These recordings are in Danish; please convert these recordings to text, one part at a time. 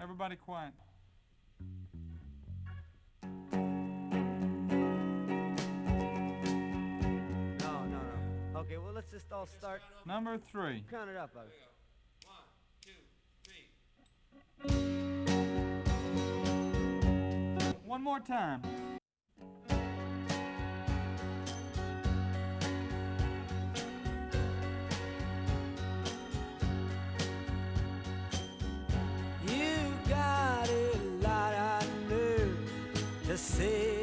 Everybody quiet. No, no, no. Okay, well, let's just all start. Number three. Count it up, buddy. One, two, three. One more time. você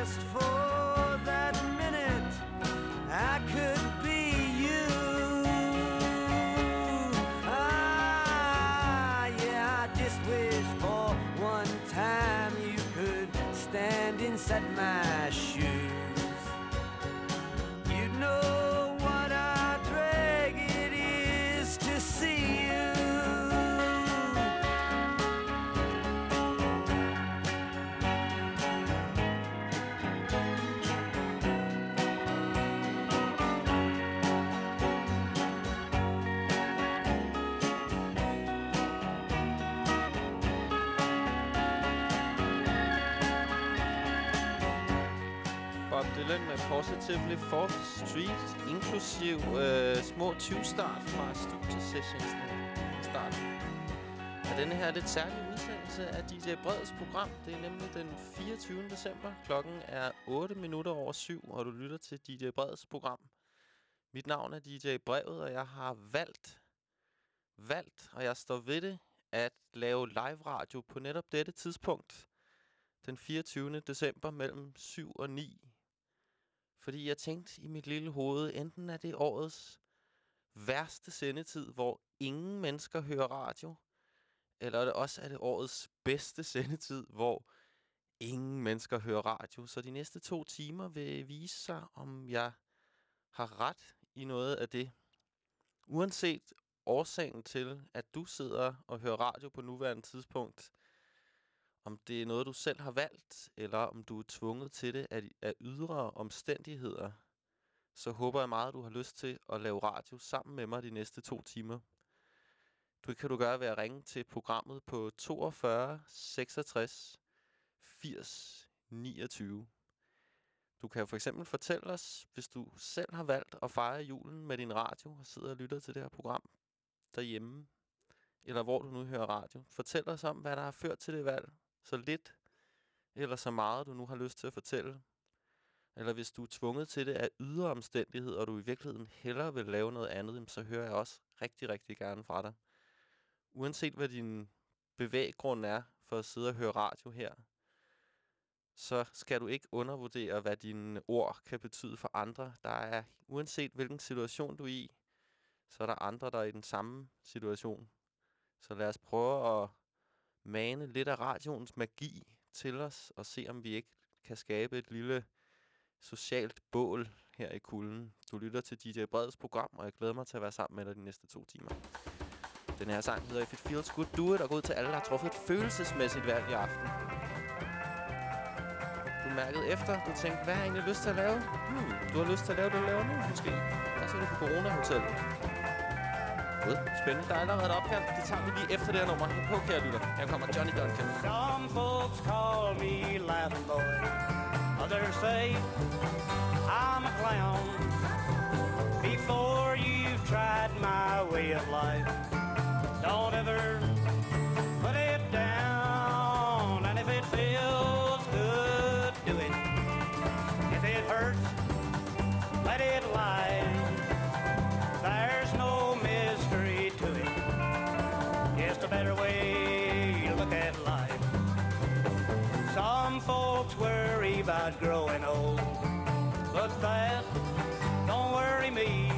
Just for medlem med Positively Fourth Street, inklusiv øh, små 20 start fra studie studiesessions start. Og denne her lidt særlige udsendelse af DJ Breds program, det er nemlig den 24. december. Klokken er 8 minutter over 7, og du lytter til DJ Breds program. Mit navn er DJ Brevet, og jeg har valgt, valgt, og jeg står ved det, at lave live radio på netop dette tidspunkt den 24. december mellem 7 og 9 fordi jeg tænkte i mit lille hoved, enten er det årets værste sendetid, hvor ingen mennesker hører radio, eller er det også er det årets bedste sendetid, hvor ingen mennesker hører radio. Så de næste to timer vil vise sig, om jeg har ret i noget af det. Uanset årsagen til, at du sidder og hører radio på nuværende tidspunkt, om det er noget, du selv har valgt, eller om du er tvunget til det af, af ydre omstændigheder, så håber jeg meget, at du har lyst til at lave radio sammen med mig de næste to timer. Du kan du gøre ved at ringe til programmet på 42 66 80 29. Du kan for eksempel fortælle os, hvis du selv har valgt at fejre julen med din radio og sidder og lytter til det her program derhjemme, eller hvor du nu hører radio. Fortæl os om, hvad der har ført til det valg. Så lidt eller så meget, du nu har lyst til at fortælle. Eller hvis du er tvunget til det af ydre omstændigheder, og du i virkeligheden hellere vil lave noget andet, så hører jeg også rigtig, rigtig gerne fra dig. Uanset hvad din bevæggrund er for at sidde og høre radio her, så skal du ikke undervurdere, hvad dine ord kan betyde for andre. Der er, uanset hvilken situation du er i, så er der andre, der er i den samme situation. Så lad os prøve at mane lidt af radioens magi til os, og se om vi ikke kan skabe et lille socialt bål her i kulden. Du lytter til DJ Breds program, og jeg glæder mig til at være sammen med dig de næste to timer. Den her sang hedder If It Feels Good, Do It, og går ud til alle, der har truffet et følelsesmæssigt valg i aften. Du mærkede efter, du tænkte, hvad har jeg egentlig lyst til at lave? Hmm, du har lyst til at lave det, du laver nu, måske. Der er du på Corona-hotellet. Spændende. Der er allerede. Det tager vi lige efter det her nummer. Hæng på, kære lytter. Her kommer Johnny Duncan. Some folks call me laughing boy. Others say I'm a clown. Before you've tried my way of life, don't ever about growing old, but that don't worry me.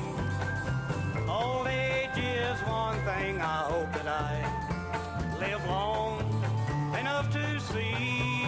Old age is one thing I hope that I live long enough to see.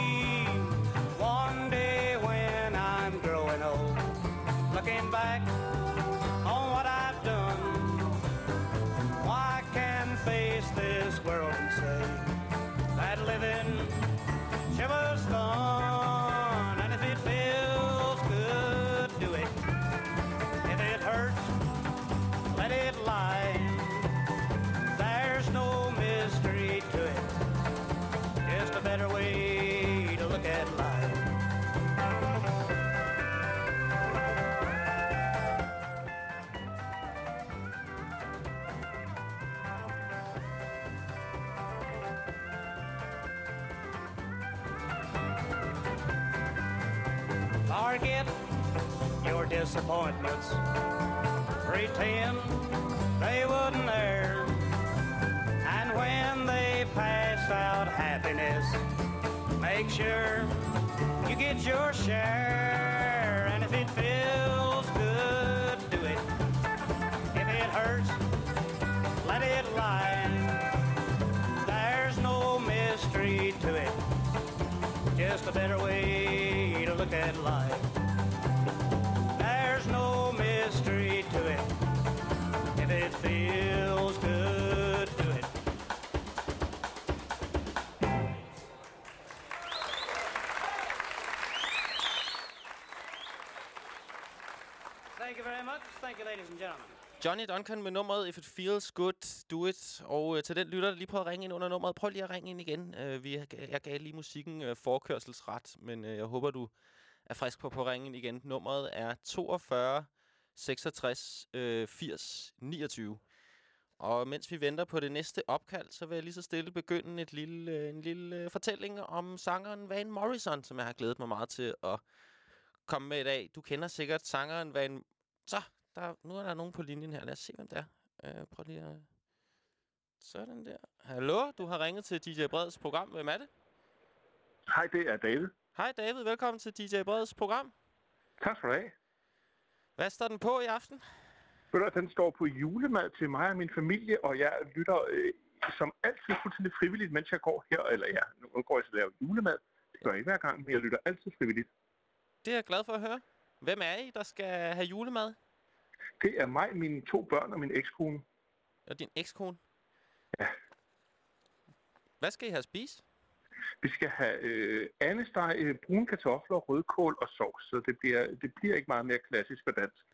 Disappointments. Pretend they wouldn't there. And when they pass out happiness, make sure you get your share. And if it feels good, do it. If it hurts, let it lie. There's no mystery to it just a better way Thank you, ladies and gentlemen. Johnny Duncan med nummeret If It Feels Good, Do It. Og øh, til den lytter, der lige prøver at ringe ind under nummeret. Prøv lige at ringe ind igen. Øh, vi, jeg gav lige musikken øh, forkørselsret, men øh, jeg håber, du er frisk på på ringen igen. Nummeret er 42 66 øh, 80 29. Og mens vi venter på det næste opkald, så vil jeg lige så stille begynde et lille, øh, en lille øh, fortælling om sangeren Van Morrison, som jeg har glædet mig meget til at komme med i dag. Du kender sikkert sangeren Van... Så, der, nu er der nogen på linjen her. Lad os se, hvem det er. Øh, prøv lige at... Sådan der. Hallo, du har ringet til DJ Breds program. Hvem er det? Hej, det er David. Hej David, velkommen til DJ Breds program. Tak skal du have. Hvad står den på i aften? Ved du, den står på julemad til mig og min familie, og jeg lytter øh, som altid fuldstændig frivilligt, mens jeg går her, eller ja, nu går jeg til at lave julemad. Det gør jeg ikke hver gang, men jeg lytter altid frivilligt. Det er jeg glad for at høre. Hvem er I, der skal have julemad? Det er mig, mine to børn og min ekskone. Og din ekskone? Ja. Hvad skal I have at spise? Vi skal have øh, andesteg, øh, brune kartofler, rødkål og sovs, så det bliver, det bliver ikke meget mere klassisk og dansk.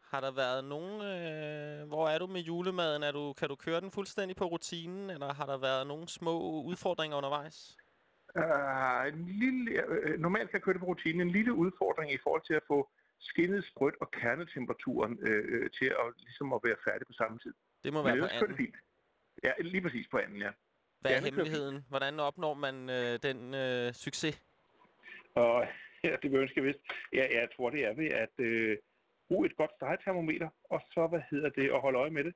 Har der været nogen... Øh, hvor er du med julemaden? Er du, kan du køre den fuldstændig på rutinen, eller har der været nogle små udfordringer undervejs? Uh, en lille, øh, normalt kan jeg køre det på rutinen. En lille udfordring i forhold til at få skinnet sprødt og kernetemperaturen øh, øh, til at, ligesom at være færdig på samme tid. Det må Men være på kører det anden. fint. Ja, lige præcis på anden, ja. Hvad er hemmeligheden? Hvordan opnår man øh, den øh, succes? Og ja, det vil jeg vidste. Ja, jeg tror, det er ved at øh, bruge et godt stegetermometer, og så, hvad hedder det, at holde øje med det.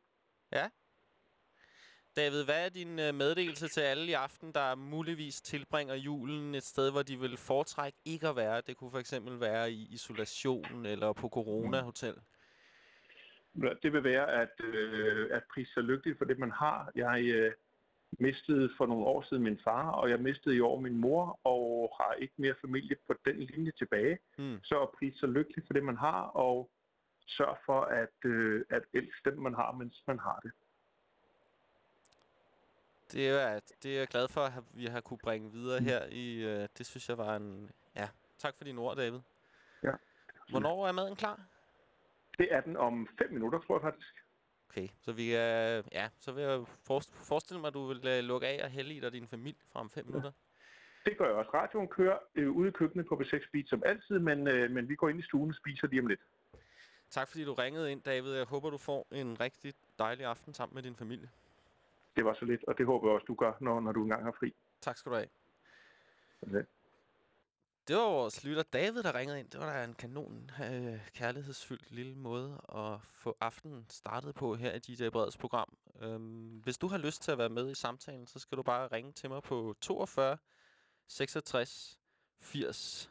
David, hvad er din øh, meddelelse til alle i aften, der muligvis tilbringer julen et sted, hvor de vil foretrække ikke at være? Det kunne for eksempel være i isolation eller på Corona Hotel. Det vil være at, øh, at prise sig lykkelig for det, man har. Jeg øh, mistede for nogle år siden min far, og jeg mistede i år min mor, og har ikke mere familie på den linje tilbage. Hmm. Så at prise sig lykkelig for det, man har, og sørg for at, øh, at elske dem, man har, mens man har det. Det er, det er jeg glad for, at vi har kunne bringe videre her. i. Øh, det synes jeg var en... Ja, tak for dine ord, David. Ja. Hvornår er maden klar? Det er den om fem minutter, tror jeg faktisk. Okay, så vi er... Ja, så vil jeg forest- forestille mig, at du vil øh, lukke af og hælde i dig din familie fra om fem minutter. Det gør jeg også. Radioen kører øh, ude i køkkenet på B6 Beat som altid, men, øh, men vi går ind i stuen og spiser lige om lidt. Tak fordi du ringede ind, David. Jeg håber, du får en rigtig dejlig aften sammen med din familie. Det var så lidt, og det håber jeg også, du gør, når, når du engang har fri. Tak skal du have. Okay. Det var vores lytter David, der ringede ind. Det var da en kanon øh, kærlighedsfyldt lille måde at få aftenen startet på her i DJ Breds program. Øhm, hvis du har lyst til at være med i samtalen, så skal du bare ringe til mig på 42 66 80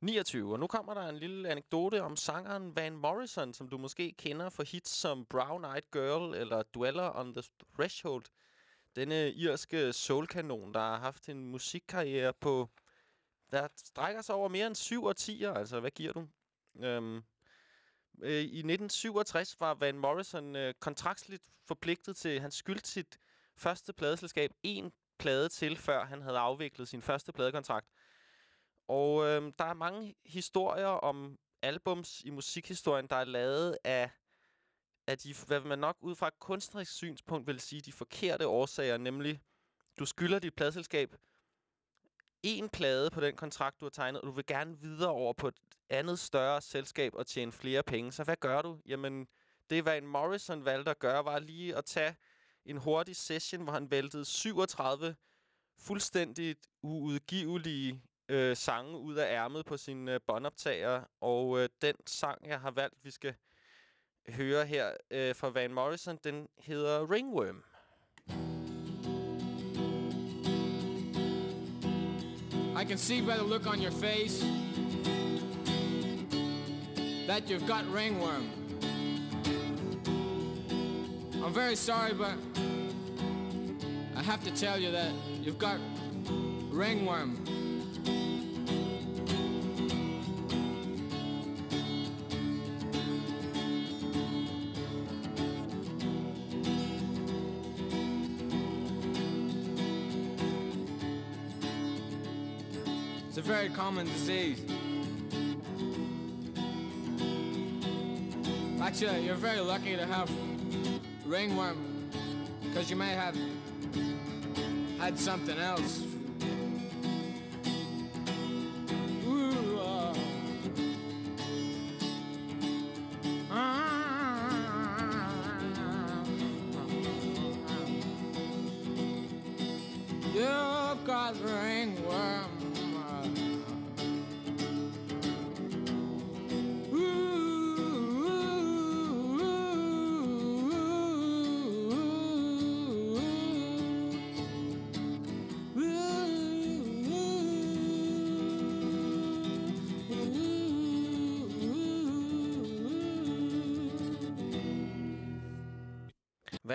29. Og nu kommer der en lille anekdote om sangeren Van Morrison, som du måske kender for hits som Brown Eyed Girl eller Dweller on the Threshold. Denne irske soulkanon, der har haft en musikkarriere på der strækker sig over mere end syv årtier. Altså, hvad giver du? Øhm, øh, I 1967 var Van Morrison øh, kontraktsligt forpligtet til, han skyldte sit første pladeselskab en plade til, før han havde afviklet sin første pladekontrakt. Og øh, der er mange historier om albums i musikhistorien, der er lavet af, af de, hvad man nok ud fra et kunstnerisk synspunkt vil sige, de forkerte årsager, nemlig du skylder dit pladeselskab en plade på den kontrakt, du har tegnet, og du vil gerne videre over på et andet større selskab og tjene flere penge. Så hvad gør du? Jamen, det hvad en Morrison valgte at gøre, var lige at tage en hurtig session, hvor han væltede 37 fuldstændig uudgivelige øh, sange ud af ærmet på sine øh, båndoptager. Og øh, den sang, jeg har valgt, vi skal høre her øh, fra Van Morrison, den hedder Ringworm. I can see by the look on your face that you've got ringworm. I'm very sorry, but I have to tell you that you've got ringworm. Very common disease. Actually, you're very lucky to have ringworm because you may have had something else.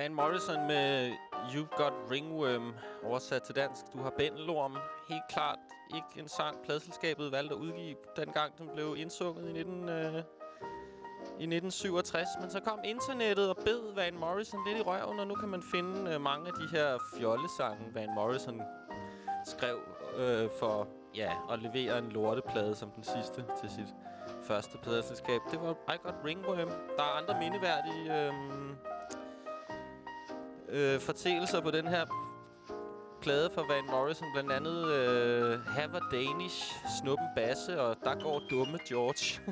Van Morrison med You've Got Ringworm, oversat til dansk. Du har bændelorm. Helt klart ikke en sang, pladselskabet valgte at udgive, dengang den blev indsunget i 19... Øh i 1967, men så kom internettet og bed Van Morrison lidt i røven, og nu kan man finde øh, mange af de her fjollesange, Van Morrison skrev øh, for ja, at levere en lorteplade som den sidste til sit første pladeselskab. Det var I Got Ringworm. Der er andre mindeværdige øh, øh, fortællelser på den her plade fra Van Morrison. Blandt andet øh, Have a Danish, Snuppen Basse og Der går dumme George.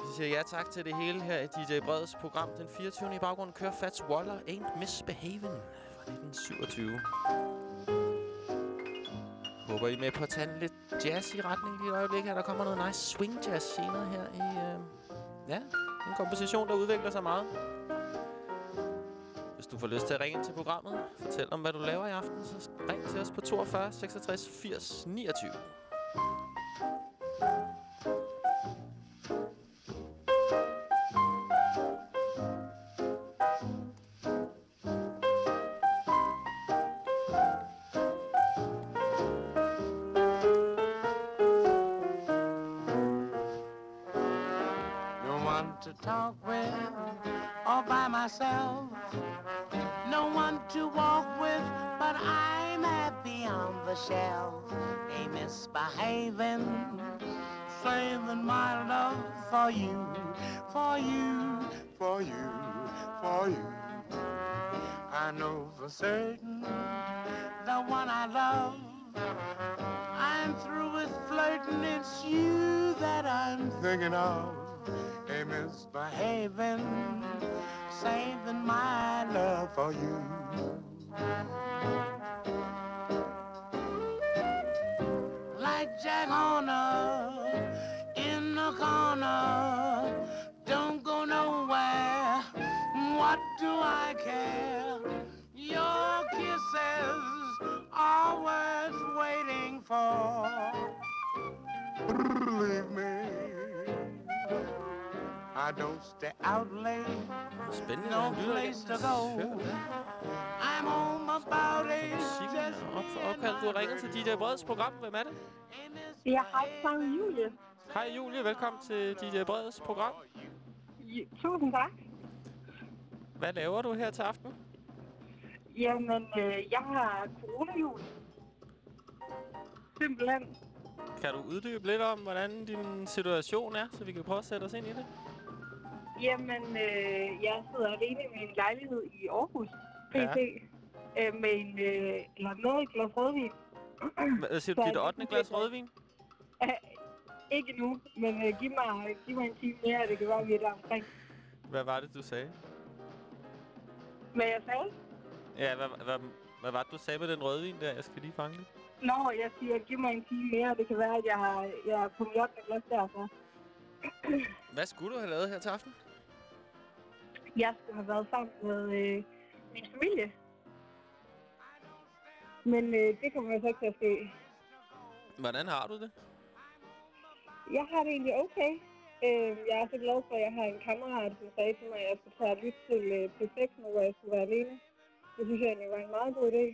Vi siger ja tak til det hele her i DJ Breds program. Den 24. i baggrunden kører Fats Waller Ain't Misbehavin' fra 1927. Håber I med på at tage lidt jazz i retning lige i øjeblik her. Der kommer noget nice swing jazz senere her i... Øh, ja, en komposition, der udvikler sig meget. Du får lyst til at ringe ind til programmet, fortæl om, hvad du laver i aften, så ring til os på 42 66 80 29. Certain the one I love. I'm through with flirting, it's you that I'm thinking of. A misbehaving, saving my love for you. Like Jack Horner in the corner, don't go nowhere. What do I care? Are worth waiting for. Believe me, I don't stay out late. Spændende, No place to go. I'm home about eight. Musikken Just er op, opkaldt. Du har ringet til DJ Breds program. Hvem er det? Ja, hej, sammen Julie. Hej Julie, velkommen til DJ Breds program. Tusind tak. Hvad laver du her til aften? Jamen, øh, jeg har coronajul. Simpelthen. Kan du uddybe lidt om, hvordan din situation er, så vi kan prøve at sætte os ind i det? Jamen, øh, jeg sidder alene i min lejlighed i Aarhus, pt. Ja. Øh, med en, øh, eller noget et glas rødvin. Hvad siger du, dit jeg 8. kan glas rødvin? Ikke nu, men øh, giv, mig, giv mig en time mere, det kan være, vi er der omkring. Hvad var det, du sagde? Hvad jeg sagde? Ja, hvad, hvad, hvad var det, du sagde med den rødvin der? Jeg skal lige fange det. Nå, jeg siger, giv mig en time mere, det kan være, at jeg, har, jeg er på mit 8. glas derfor. Hvad skulle du have lavet her til aften? Jeg skulle have været sammen med øh, min familie. Men øh, det kommer jo så ikke til at ske. Hvordan har du det? Jeg har det egentlig okay. Øh, jeg er så glad for, at jeg har en kammerat, som sagde til mig, at jeg skulle tage lytte til øh, P6, nu hvor jeg skulle være alene. Det synes jeg egentlig var en meget god idé.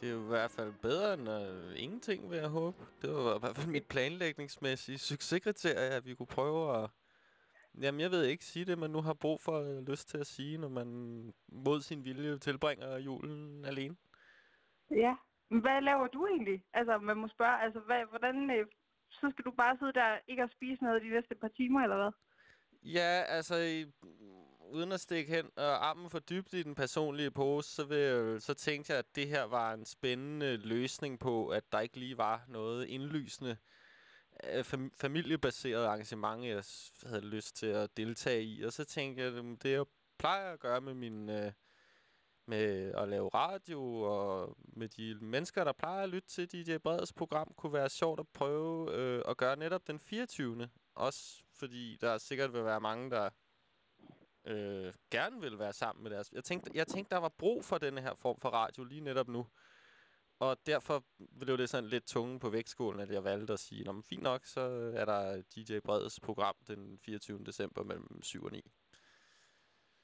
Det er jo i hvert fald bedre end øh, ingenting, vil jeg håbe. Det var i hvert fald mit planlægningsmæssige succeskriterie, at vi kunne prøve at... Jamen, jeg ved ikke sige det, man nu har brug for øh, lyst til at sige, når man mod sin vilje tilbringer julen alene. Ja. Men hvad laver du egentlig? Altså, man må spørge, altså, hvad, hvordan... Øh, så skal du bare sidde der ikke og spise noget de næste par timer, eller hvad? Ja, altså, i, uden at stikke hen og armen for dybt i den personlige pose, så, vil, øh, så tænkte jeg, at det her var en spændende løsning på, at der ikke lige var noget indlysende øh, fam- familiebaseret arrangement, jeg havde lyst til at deltage i. Og så tænkte jeg, at det jeg plejer at gøre med min... Øh, med at lave radio og med de mennesker, der plejer at lytte til DJ Breds program, kunne være sjovt at prøve øh, at gøre netop den 24. Også fordi der sikkert vil være mange, der øh, gerne vil være sammen med deres... Jeg tænkte, jeg tænkte, der var brug for denne her form for radio lige netop nu. Og derfor blev det sådan lidt tunge på vægtskålen, at jeg valgte at sige, men fint nok, så er der DJ Breds program den 24. december mellem 7 og 9.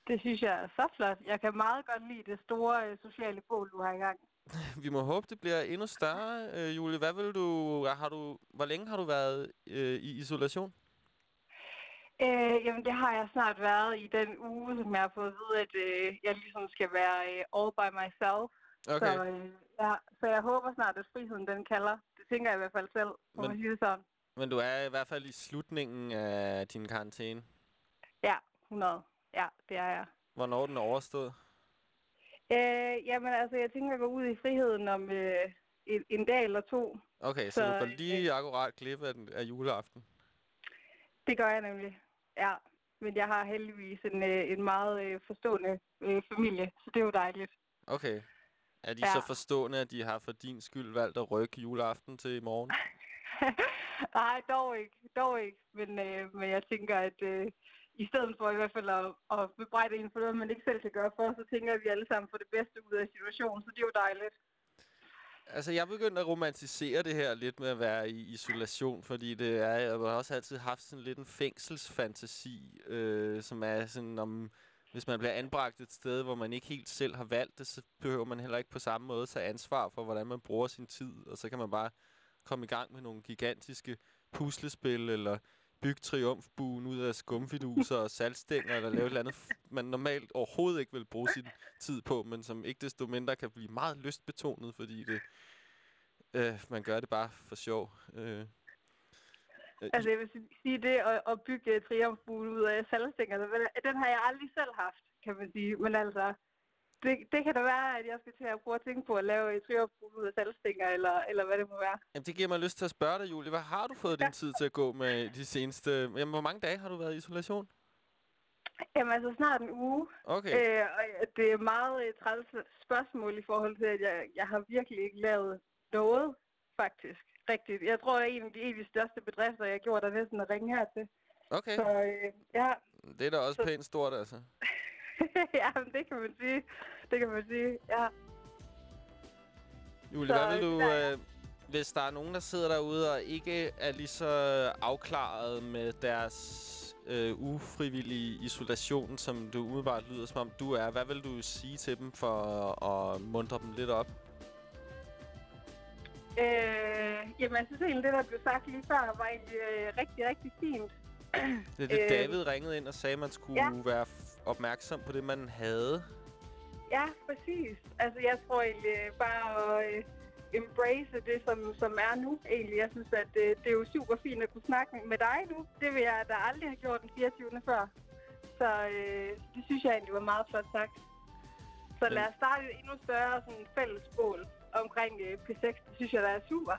Det synes jeg er så flot. Jeg kan meget godt lide det store øh, sociale bål, du har i gang. Vi må håbe, det bliver endnu større, øh, Julie. Hvad vil du, har du, hvor længe har du været øh, i isolation? Øh, jamen, det har jeg snart været i den uge, som jeg har fået at vide, at øh, jeg ligesom skal være øh, all by myself. Okay. Så, øh, ja, så jeg håber snart, at friheden den kalder. Det tænker jeg i hvert fald selv, må Men- sige sådan. Men du er i hvert fald i slutningen af din karantæne. Ja, 100. Ja, det er jeg. Hvornår er den overstået? Øh, jamen, altså, jeg tænker at gå ud i friheden om øh, en, en dag eller to. Okay, så, Så, du går øh, lige akkurat glip af, den, af juleaften. Det gør jeg nemlig. Ja, men jeg har heldigvis en, øh, en meget øh, forstående øh, familie, så det er jo dejligt. Okay. Er de Ja. så forstående, at de har for din skyld valgt at rykke juleaften til i morgen? Nej, dog ikke. Dog ikke. Men, øh, men jeg tænker, at øh, i stedet for i hvert fald at, at bebrejde en for noget, man ikke selv kan gøre for, så tænker jeg, at vi alle sammen får det bedste ud af situationen, så det er jo dejligt. Altså, jeg begyndte at romantisere det her lidt med at være i isolation, fordi det er, jeg har også altid haft sådan lidt en fængselsfantasi, øh, som er sådan om, hvis man bliver anbragt et sted, hvor man ikke helt selv har valgt det, så behøver man heller ikke på samme måde tage ansvar for, hvordan man bruger sin tid, og så kan man bare komme i gang med nogle gigantiske puslespil, eller bygge triumfbuen ud af skumfiduser og saltstænger, eller lave et eller andet, man normalt overhovedet ikke vil bruge sin tid på, men som ikke desto mindre kan blive meget lystbetonet, fordi det, øh, man gør det bare for sjov. Øh, øh, Altså jeg vil si- sige det at, at bygge uh, triumfbuen ud af salgstængerne, den har jeg aldrig selv haft, kan man sige. Men altså, det, det kan da være, at jeg skal til at prøve at tænke på at lave et triumfbuen ud af salgstænger, eller, eller hvad det må være. Jamen, det giver mig lyst til at spørge dig, Julie. Hvad har du fået din tid til at gå med de seneste... Jamen, hvor mange dage har du været i isolation? Jamen altså snart en uge. Okay. Øh, og det er meget et træls spørgsmål i forhold til, at jeg, jeg har virkelig ikke lavet noget, faktisk. Rigtigt. Jeg tror, at en af de egentlig største bedrifter, jeg gjorde, er næsten at ringe hertil. Okay. Så øh, ja, Det er da også så- pænt stort, altså. ja, men det kan man sige. Det kan man sige, ja. Julie, Så, hvad vil øh, du... der- Øh, hvis der er nogen, der sidder derude og ikke er lige så afklaret med deres øh, ufrivillige isolation, som du umiddelbart lyder, som om du er, hvad vil du sige til dem for at mundre dem lidt op? Øh, jamen, jeg synes egentlig, det, der blev sagt lige før, var egentlig øh, rigtig, rigtig fint. Det er det, Øh, David ringede ind og sagde, at man skulle ja. være opmærksom på det, man havde. Ja, præcis. Altså, jeg tror egentlig øh, bare at øh, embrace det, som, som er nu. Egentlig, jeg synes, at øh, det er jo super fint at kunne snakke med dig nu. Det vil jeg da aldrig have gjort den 24. før. Så øh, det synes jeg egentlig var meget flot sagt. Så lad os starte et endnu større sådan, fælles bål omkring øh, P6. Det synes jeg, der er super.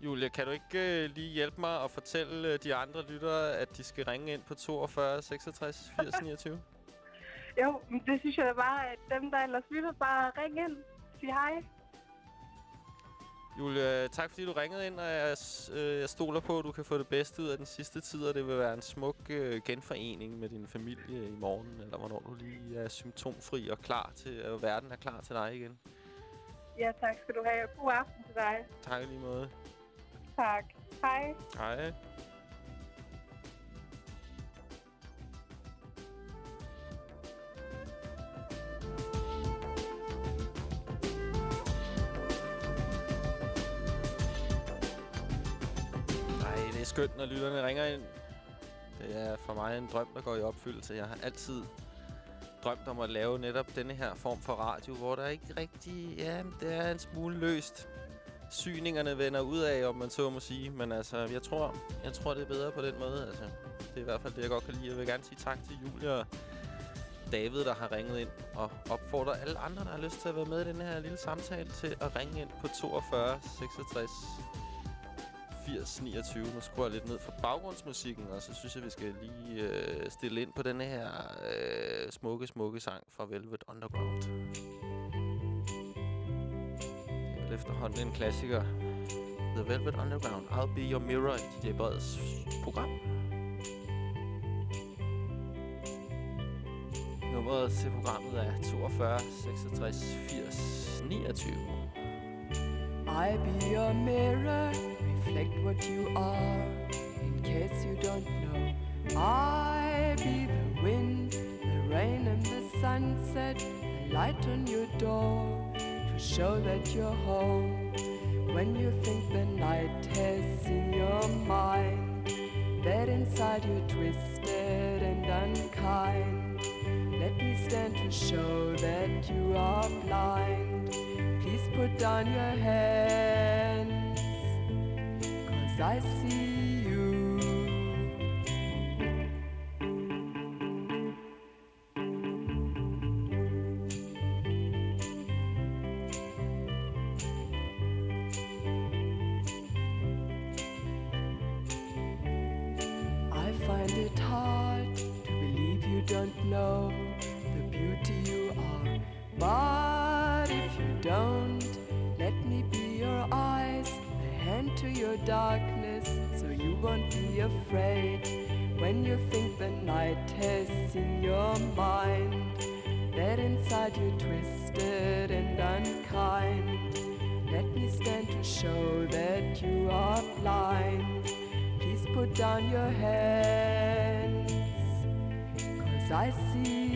Julia, kan du ikke øh, lige hjælpe mig og fortælle øh, de andre lyttere, at de skal ringe ind på 42 66 80 29? Jo, men det synes jeg da bare, at dem, der ellers lytter, bare ring ind. Sig hej. Julia, tak fordi du ringede ind, og jeg, øh, jeg stoler på, at du kan få det bedste ud af den sidste tid, og det vil være en smuk øh, genforening med din familie i morgen, eller hvornår du lige er symptomfri og klar til, at verden er klar til dig igen. Ja, tak skal du have. God aften til dig. Tak lige måde. Tak. Hej. Hej. Nej, det er skønt, når lytterne ringer ind. Det er for mig en drøm, der går i opfyldelse. Jeg har altid drømt om at lave netop denne her form for radio, hvor der ikke rigtig... Ja, det er en smule løst. Syningerne vender ud af, om man så må sige. Men altså, jeg tror, jeg tror det er bedre på den måde. Altså, det er i hvert fald det, jeg godt kan lide. Jeg vil gerne sige tak til Julia og David, der har ringet ind. Og opfordrer alle andre, der har lyst til at være med i den her lille samtale, til at ringe ind på 42 66 8029. Nu skruer jeg lidt ned for baggrundsmusikken, og så synes jeg, vi skal lige øh, stille ind på denne her øh, smukke, smukke sang fra Velvet Underground. Det er efterhånden en klassiker. The Velvet Underground, I'll Be Your Mirror i DJ Breds program. Nummeret til programmet er 42 66 80 29. I be your mirror, reflect what you are. In case you don't know, I be the wind, the rain, and the sunset, a light on your door to show that you're home. When you think the night has in your mind, that inside you're twisted and unkind. Let me stand to show that you are blind. Please put down your hands, cause be afraid. When you think the night has in your mind, that inside you're twisted and unkind. Let me stand to show that you are blind. Please put down your hands, cause I see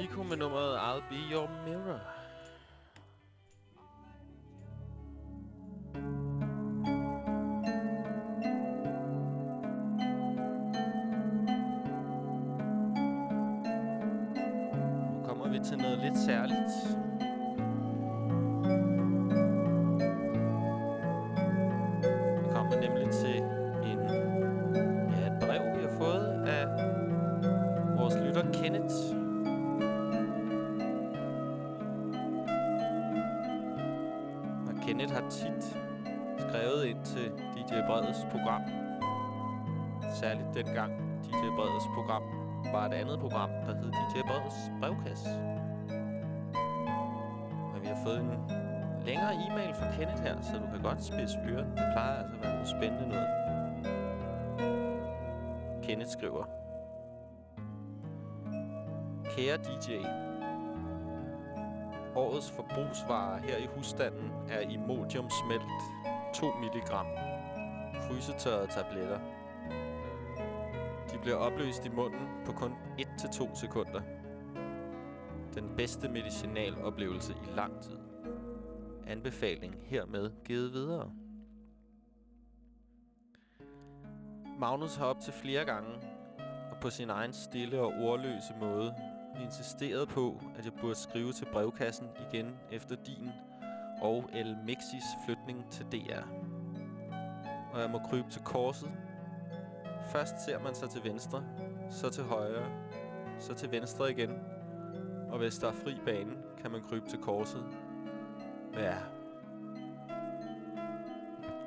Nico med nummeret I'll Be Your Mirror. Dengang DJ Breds program var et andet program, der hed DJ Breds brevkasse. Men vi har fået en længere e-mail fra Kenneth her, så du kan godt spidse øren. Det plejer altså at være noget spændende noget. Kenneth skriver. Kære DJ, Årets forbrugsvarer her i husstanden er Imodium smelt 2 mg. Frysetørrede tabletter. De bliver opløst i munden på kun 1-2 sekunder. Den bedste medicinaloplevelse i lang tid. Anbefaling hermed givet videre. Magnus har op til flere gange og på sin egen stille og ordløse måde insisteret på, at jeg burde skrive til brevkassen igen efter din og El Mexis flytning til DR. Og jeg må krybe til korset. Først ser man sig til venstre, så til højre, så til venstre igen. Og hvis der er fri bane, kan man krybe til korset. Ja.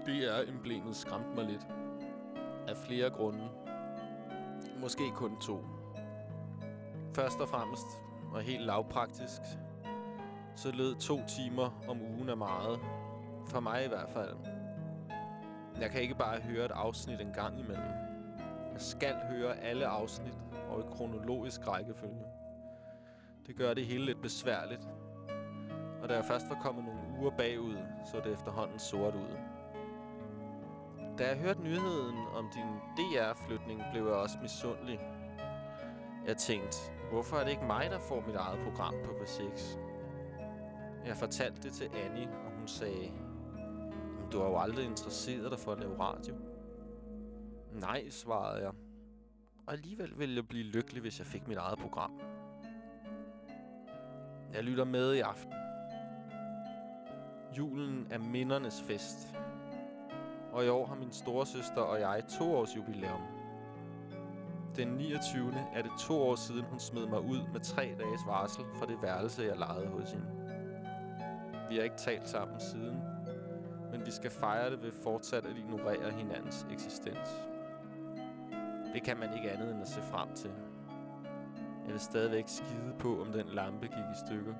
DR-emblemet skræmte mig lidt. Af flere grunde. Måske kun to. Først og fremmest, og helt lavpraktisk, så lød to timer om ugen er meget. For mig i hvert fald. Jeg kan ikke bare høre et afsnit en gang imellem. Skal høre alle afsnit og i kronologisk rækkefølge. Det gør det hele lidt besværligt. Og da jeg først var kommet nogle uger bagud, så det efterhånden sort ud. Da jeg hørte nyheden om din DR-flytning, blev jeg også misundelig. Jeg tænkte, hvorfor er det ikke mig, der får mit eget program på P6? Jeg fortalte det til Annie, og hun sagde, "Men du har jo aldrig interesseret dig for at lave radio. Nej, svarede jeg. Og alligevel ville jeg blive lykkelig, hvis jeg fik mit eget program. Jeg lytter med i aften. Julen er mindernes fest. Og i år har min storesøster og jeg to års jubilæum. Den 29. er det to år siden, hun smed mig ud med tre dages varsel fra det værelse, jeg lejede hos hende. Vi har ikke talt sammen siden, men vi skal fejre det ved fortsat at ignorere hinandens eksistens. Det kan man ikke andet end at se frem til. Jeg vil stadigvæk skide på, om den lampe gik i stykker.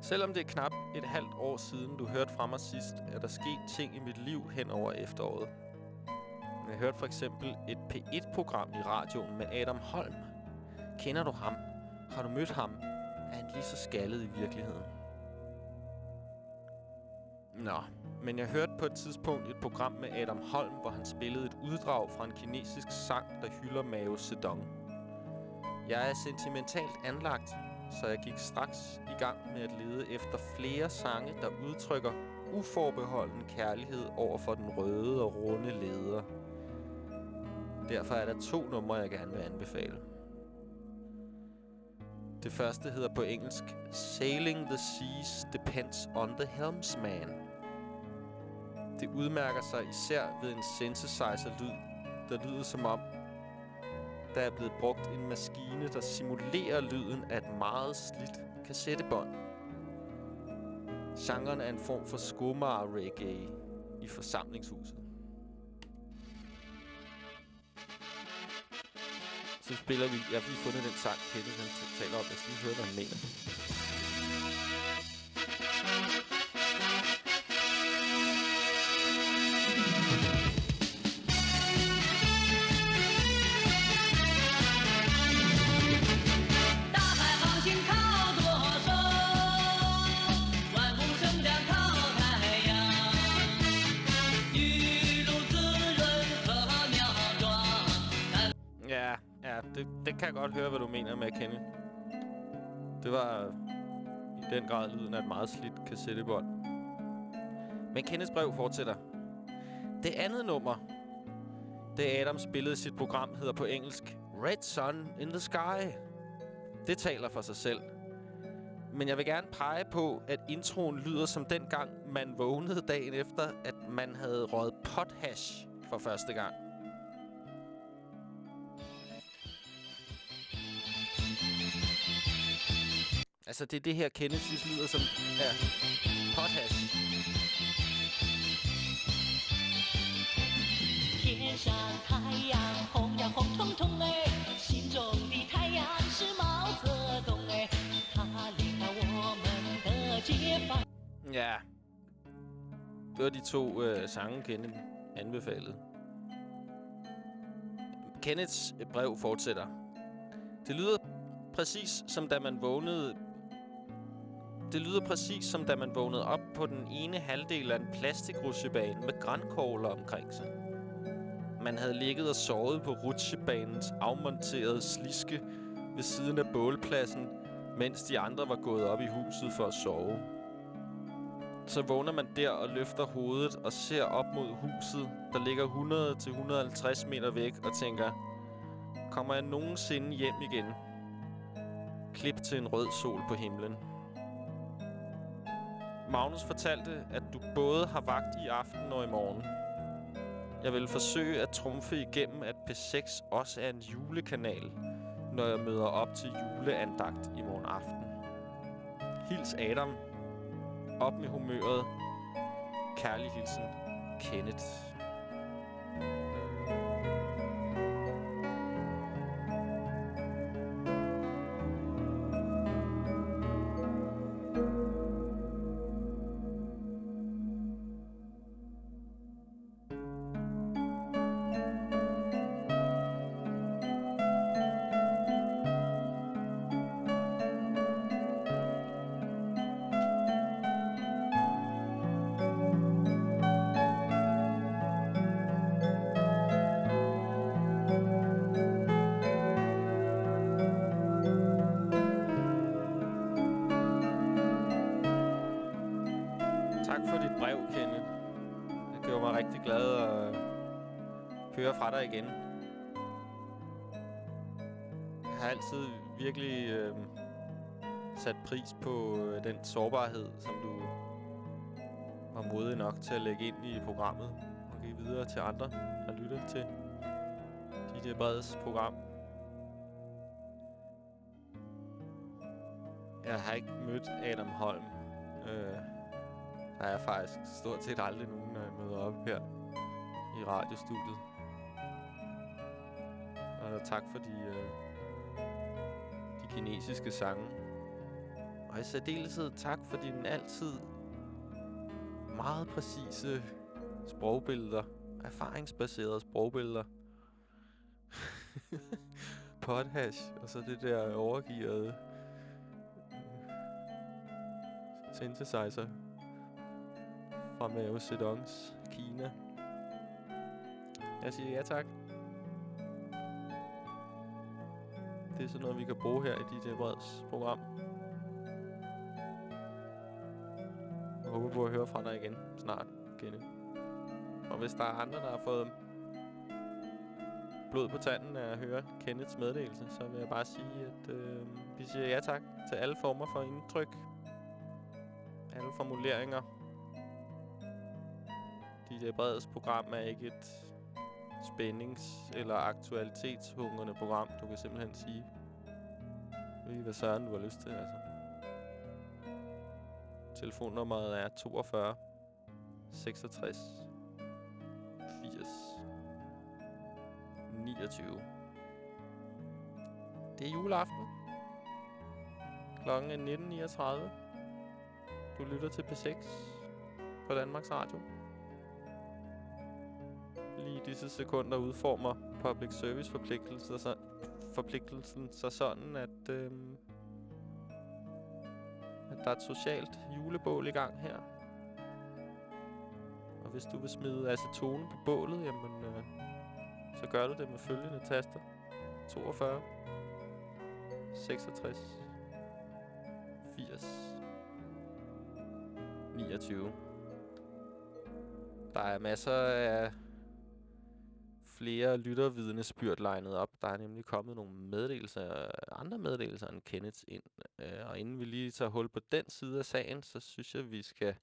Selvom det er knap et halvt år siden, du hørte fra mig sidst, er der sket ting i mit liv hen over efteråret. Jeg hørte for eksempel et P1-program i radioen med Adam Holm. Kender du ham? Har du mødt ham? Er han lige så skaldet i virkeligheden? Nå, men jeg hørte på et tidspunkt et program med Adam Holm, hvor han spillede et uddrag fra en kinesisk sang, der hylder Mao Zedong. Jeg er sentimentalt anlagt, så jeg gik straks i gang med at lede efter flere sange, der udtrykker uforbeholden kærlighed over for den røde og runde leder. Derfor er der to numre, jeg gerne vil anbefale. Det første hedder på engelsk Sailing the Seas Depends on the Helmsman. Det udmærker sig især ved en synthesizer-lyd, der lyder som om, der er blevet brugt en maskine, der simulerer lyden af et meget slidt kassettebånd. Genren er en form for skummer-reggae i forsamlingshuset. Så spiller vi... Jeg har lige fundet den sang, Kenneth han taler om. Jeg skal lige høre, hvad han mener. Godt høre, hvad du mener med, Kenny. Det var i den grad lyden af et meget slidt kassettebånd. Men Kenneths brev fortsætter. Det andet nummer, det Adam spillede i sit program, hedder på engelsk Red Sun in the Sky. Det taler for sig selv. Men jeg vil gerne pege på, at introen lyder som dengang, man vågnede dagen efter, at man havde røget pothash for første gang. Altså, det er det her, Kenneth synes lyder som her. Potash. Ja. Det var de to øh, sange, Kenneth anbefalede. Kenneths brev fortsætter. Det lyder præcis som da man vågnede det lyder præcis som da man vågnede op på den ene halvdel af en plastikrutsjebane med grænkogler omkring sig. Man havde ligget og sovet på rutsjebanens afmonterede sliske ved siden af bålpladsen, mens de andre var gået op i huset for at sove. Så vågner man der og løfter hovedet og ser op mod huset, der ligger 100-150 meter væk og tænker, kommer jeg nogensinde hjem igen? Klip til en rød sol på himlen. Magnus fortalte, at du både har vagt i aften og i morgen. Jeg vil forsøge at trumfe igennem, at P6 også er en julekanal, når jeg møder op til juleandagt i morgen aften. Hils Adam. Op med humøret. Kærlig hilsen. Kenneth. Høre fra dig igen. Jeg har altid virkelig øh, sat pris på øh, den sårbarhed, som du var modig nok til at lægge ind i programmet og give videre til andre, der lytter til dit øh, Breds program. Jeg har ikke mødt Adam Holm. Øh, der er faktisk stort set aldrig nogen, når jeg møder op her i radiostudiet. Og tak for de, øh, de kinesiske sange. Og i særdeleshed tak for dine altid meget præcise sprogbilleder erfaringsbaserede sprogbilleder. Pothash, og så det der overgivet øh, synthesizer fra Mao Zedongs Kina. Jeg siger ja tak. Det er sådan noget, vi kan bruge her i DJ Breds program. Jeg håber på at høre fra dig igen snart, Kenny. Og hvis der er andre, der har fået blod på tanden af at høre Kenneths meddelelse, så vil jeg bare sige, at øh, vi siger ja tak til alle former for indtryk. Alle formuleringer. DJ Breds program er ikke et spændings- eller aktualitetshungrende program. Du kan simpelthen sige, lige hvad søren du har lyst til, altså. Telefonnummeret er 42 66 80 29. Det er juleaften. Klokken er 19.39. Du lytter til P6 på Danmarks Radio. Lige i disse sekunder udformer public service forpligtelsen, så, forpligtelsen så sådan, at, øh, at der er et socialt julebål i gang her. Og hvis du vil smide acetone på bålet, jamen, øh, så gør du det med følgende taster. 42, 66, 80, 29. Der er masser af flere lyttervidnesbyrd legnet op. Der er nemlig kommet nogle meddelelser, andre meddelelser end Kenneth ind. Øh, og inden vi lige tager hul på den side af sagen, så synes jeg, vi skal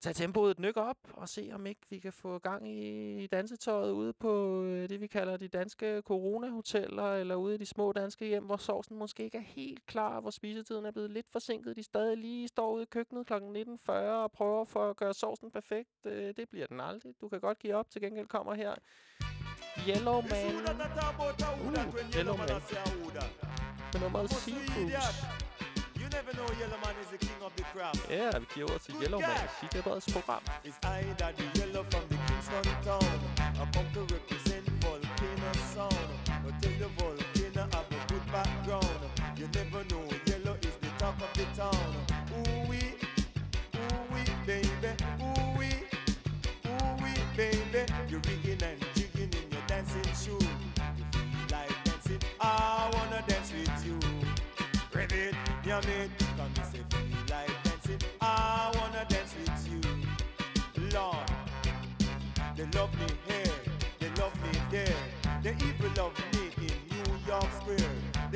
tage tempoet et nyk op og se, om ikke vi kan få gang i dansetøjet ude på øh, det, vi kalder de danske coronahoteller, eller ude i de små danske hjem, hvor sovsen måske ikke er helt klar, hvor spisetiden er blevet lidt forsinket. De stadig lige står ude i køkkenet kl. 19.40 og prøver for at gøre sovsen perfekt. Øh, det bliver den aldrig. Du kan godt give op. Til gengæld kommer her Yellow Man. Uh, Yellow Man. Med nummeret Seafoods. You never know Yellow Man is the king of the. Ja, vi giver over til Yellow Man. Program. It's I that the yellow from the Kingston town. I come to represent Volcano Sound. But tell the volcano have a good background. You never know yellow is the top of the town. Ooh wee, ooh wee, baby, ooh wee, ooh wee, baby. You're rigging and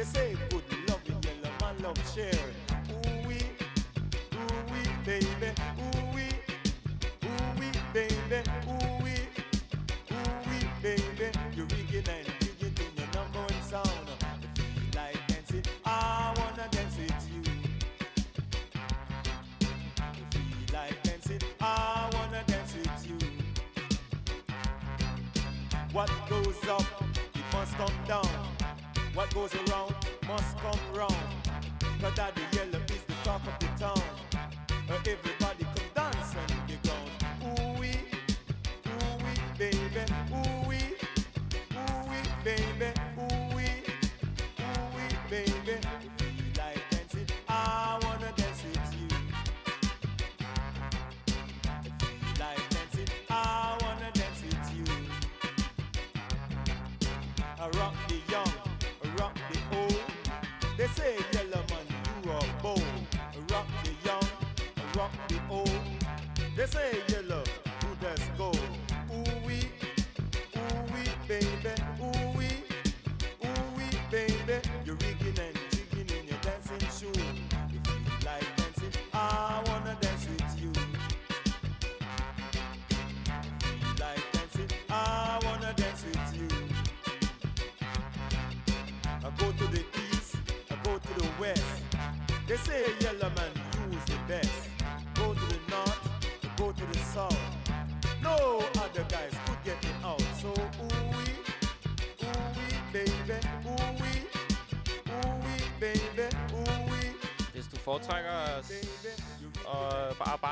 They say good love in yellow man love share. Ooh wee, ooh wee, baby, ooh wee, ooh wee, baby, ooh wee, ooh wee, baby. You're rigging and jigging to your number one sound. You feel like dancing, I wanna dance with you. You feel like dancing, I wanna dance with you. What goes up, it must come down. What goes around must come round. Cause that the yellow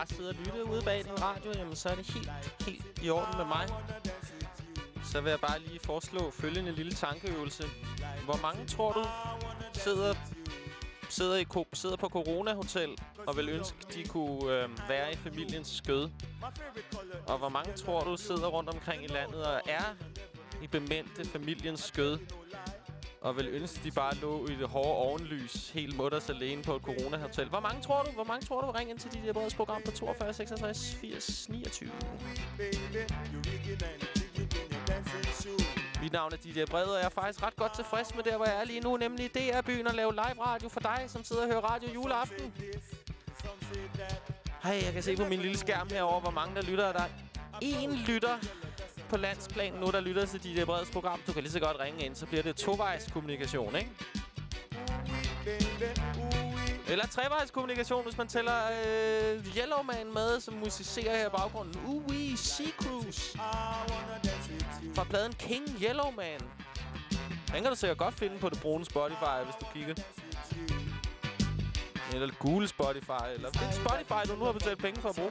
bare, sidde og lytte ude bag din radio, jamen så er det helt, helt i orden med mig. Så vil jeg bare lige foreslå følgende lille tankeøvelse. Hvor mange tror du sidder, sidder, i, sidder på Corona Hotel og vil ønske, de kunne øh, være i familiens skød? Og hvor mange tror du sidder rundt omkring i landet og er i bemente familiens skød? Og vil ønske, de bare lå i det hårde ovenlys, helt mutters alene på et corona-hotel. Hvor mange tror du? Hvor mange tror du? ringe ind til dit der breds program på 42 66 80 29. Mit navn er DJ Brede, og jeg er faktisk ret godt tilfreds med der, hvor jeg er lige nu, nemlig det DR-byen og lave live radio for dig, som sidder og hører radio juleaften. Hej, jeg kan se på min lille skærm herover, hvor mange der lytter. Der dig. én lytter på landsplan nu, der lytter til DJ Breds program. Du kan lige så godt ringe ind, så bliver det tovejs kommunikation, ikke? Eller trevejs kommunikation, hvis man tæller øh, Yellowman med, som musicerer her i baggrunden. Ui, Sea Cruise. Fra pladen King Yellowman. Den kan du sikkert godt finde på det brune Spotify, hvis du kigger. Eller det gule Spotify, eller det Spotify, du nu har betalt penge for at bruge.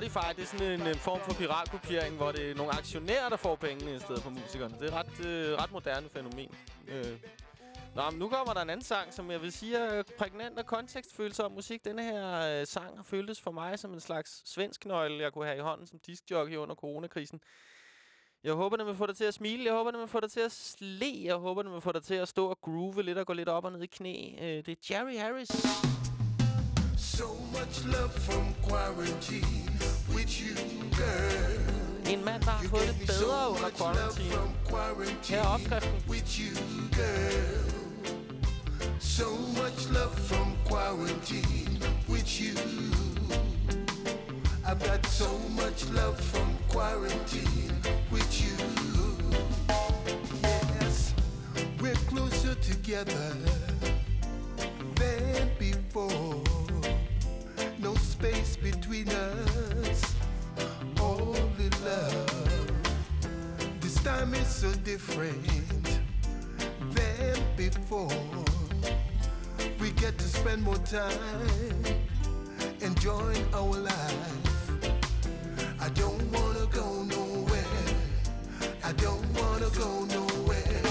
Spotify, det er sådan en, en form for piratkopiering, hvor det er nogle aktionærer, der får pengene i stedet for musikerne. Det er et ret, øh, ret moderne fænomen. Øh. Nå, men nu kommer der en anden sang, som jeg vil sige er prægnant og kontekstfølsom musik. Denne her øh, sang føltes for mig som en slags svensk nøgle, jeg kunne have i hånden som diskjockey under coronakrisen. Jeg håber, den vil få dig til at smile. Jeg håber, den vil få dig til at sle. Jeg håber, den vil få dig til at stå og groove lidt og gå lidt op og ned i knæ. Øh, det er Jerry Harris. So much love from quarantine. En mand, der har fået det bedre under quarantine. Her er opskriften. With you, girl. So much love from quarantine with you. I've got so much love from quarantine with you. Yes, we're closer together than before. Space between us, only love. This time is so different than before. We get to spend more time enjoying our life. I don't wanna go nowhere. I don't wanna go nowhere.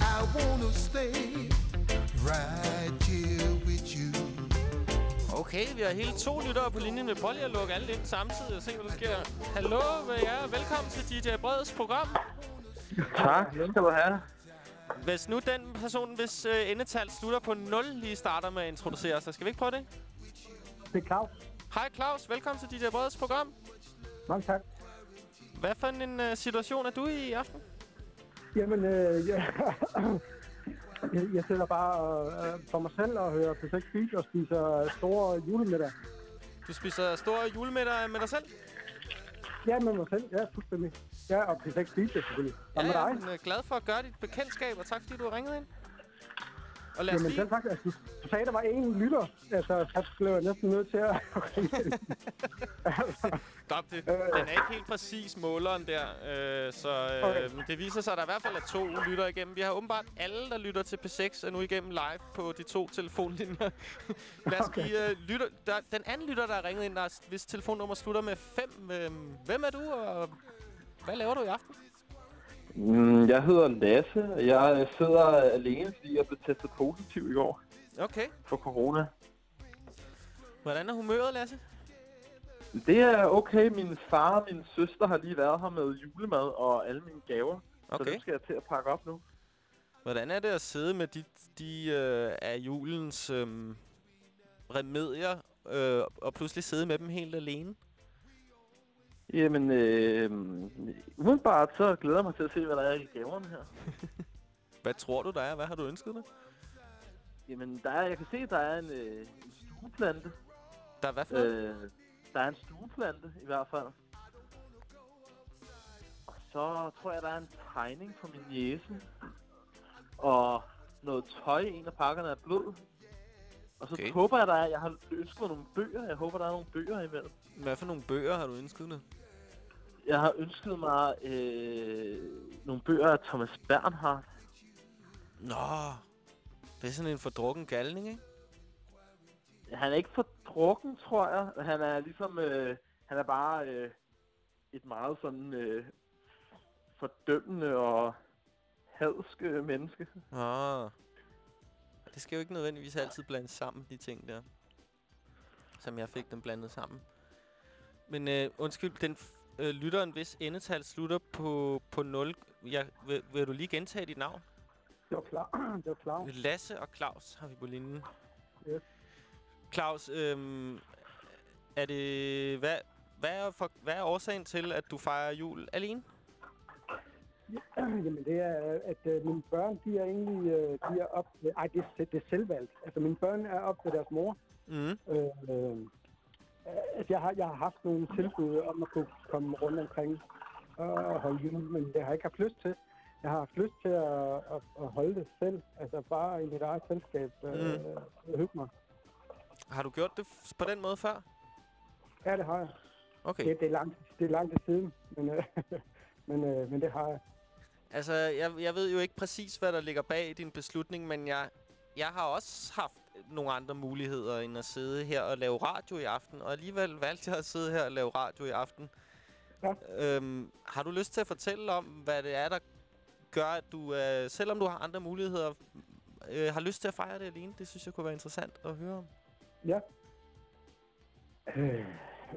I wanna stay right here. Okay, vi har hele to lyttere på linjen. Prøver lige at lukke alle ind samtidig og se, hvad der sker. Hallo med jer. Velkommen til DJ Breds program. Tak, skal du have. Hvis nu den person, hvis øh, endetal slutter på 0, lige starter med at introducere sig. Skal vi ikke prøve det? Det er Claus. Hej Claus, velkommen til DJ Breds program. Mange tak. Hvad for en øh, situation er du i i aften? Jamen, øh, jeg, jeg, jeg sidder bare øh, for mig selv og hører på 6 Beat og spiser store julemiddag. Du spiser store julemiddag med dig selv? Ja, med mig selv. Ja, fuldstændig. Ja, og på 6 Beat selvfølgelig. Og med ja, dig. men, øh, glad for at gøre dit bekendtskab, og tak fordi du har ringet ind. Og lad os Jamen lige... tak. Altså, du, sagde, der var én lytter. Altså, så blev jeg næsten nødt til at. Stop det. Den er ikke helt præcis måleren der, øh, så øh, Okay. det viser sig, at der i hvert fald er to lytter igennem. Vi har åbenbart alle, der lytter til P6, er nu igennem live på de to telefonlinjer. Lad os Okay. give uh, lytter... Der, den anden lytter, der er ringet ind, der er, hvis telefonnummer slutter med 5. Øh, hvem er du, og hvad laver du i aften? Mm, Jeg hedder Lasse, og jeg sidder alene, fordi jeg blev testet positiv i går Okay. for corona. Hvordan er humøret, Lasse? Det er okay. Min far og min søster har lige været her med julemad og alle mine gaver. Okay. Så dem skal jeg til at pakke op nu. Hvordan er det at sidde med de, de øh, af julens øh, remedier, øh, og pludselig sidde med dem helt alene? Jamen, øh, umiddelbart så glæder jeg mig til at se, hvad der er i gaverne her. Hvad tror du, der er? Hvad har du ønsket dig? Jamen, der er, jeg kan se, der er en, øh, en stueplante. Der er hvad for øh, Der er en stueplante, i hvert fald. Og så tror jeg, der er en tegning på min jæse. Og noget tøj, en af pakkerne er blød. Og så Okay. okay. håber jeg, der er, jeg har ønsket mig nogle bøger. Jeg håber, der er nogle bøger imellem. Hvad for nogle bøger har du ønsket dig? Jeg har ønsket mig øh, nogle bøger af Thomas Bernhardt. Nå, det er sådan en fordrukken galning, ikke? Han er ikke for drukken, tror jeg. Han er ligesom... Øh, han er bare øh, et meget sådan øh, fordømmende og hadsk øh, menneske. Nå. Det skal jo ikke nødvendigvis altid blandes sammen, de ting der. Som jeg fik dem blandet sammen. Men øh, undskyld, den øh, lytteren, hvis endetal slutter på, på 0. Jeg, vil, vil du lige gentage dit navn? Det var klar. Det var klar. Lasse og Claus har vi på linjen. Yes. Claus, øhm, er det... Hvad, hvad, er for, hvad er årsagen til, at du fejrer jul alene? Jamen det er, at øh, mine børn, de er egentlig, øh, de er op, ej, det er, det er selvvalgt. Altså mine børn er op ved deres mor. Mm. Øh, øh, jeg, har, jeg har haft nogle tilbud om at kunne komme rundt omkring og holde jul, men det har jeg ikke haft lyst til. Jeg har haft lyst til at, at, at holde det selv, altså bare i mit eget selskab, øh, mm. hygge mig. Har du gjort det på den måde før? Ja, det har jeg. Okay. Det, det, er, langt, det er langt siden, men, øh, men, øh, men det har jeg. Altså, jeg, jeg ved jo ikke præcis, hvad der ligger bag din beslutning, men jeg, jeg har også haft nogle andre muligheder end at sidde her og lave radio i aften, og alligevel valgte jeg at sidde her og lave radio i aften. Ja. Øhm, har du lyst til at fortælle om, hvad det er, der gør, at du, øh, selvom du har andre muligheder, øh, har lyst til at fejre det alene? Det synes jeg kunne være interessant at høre om. Ja. Øh,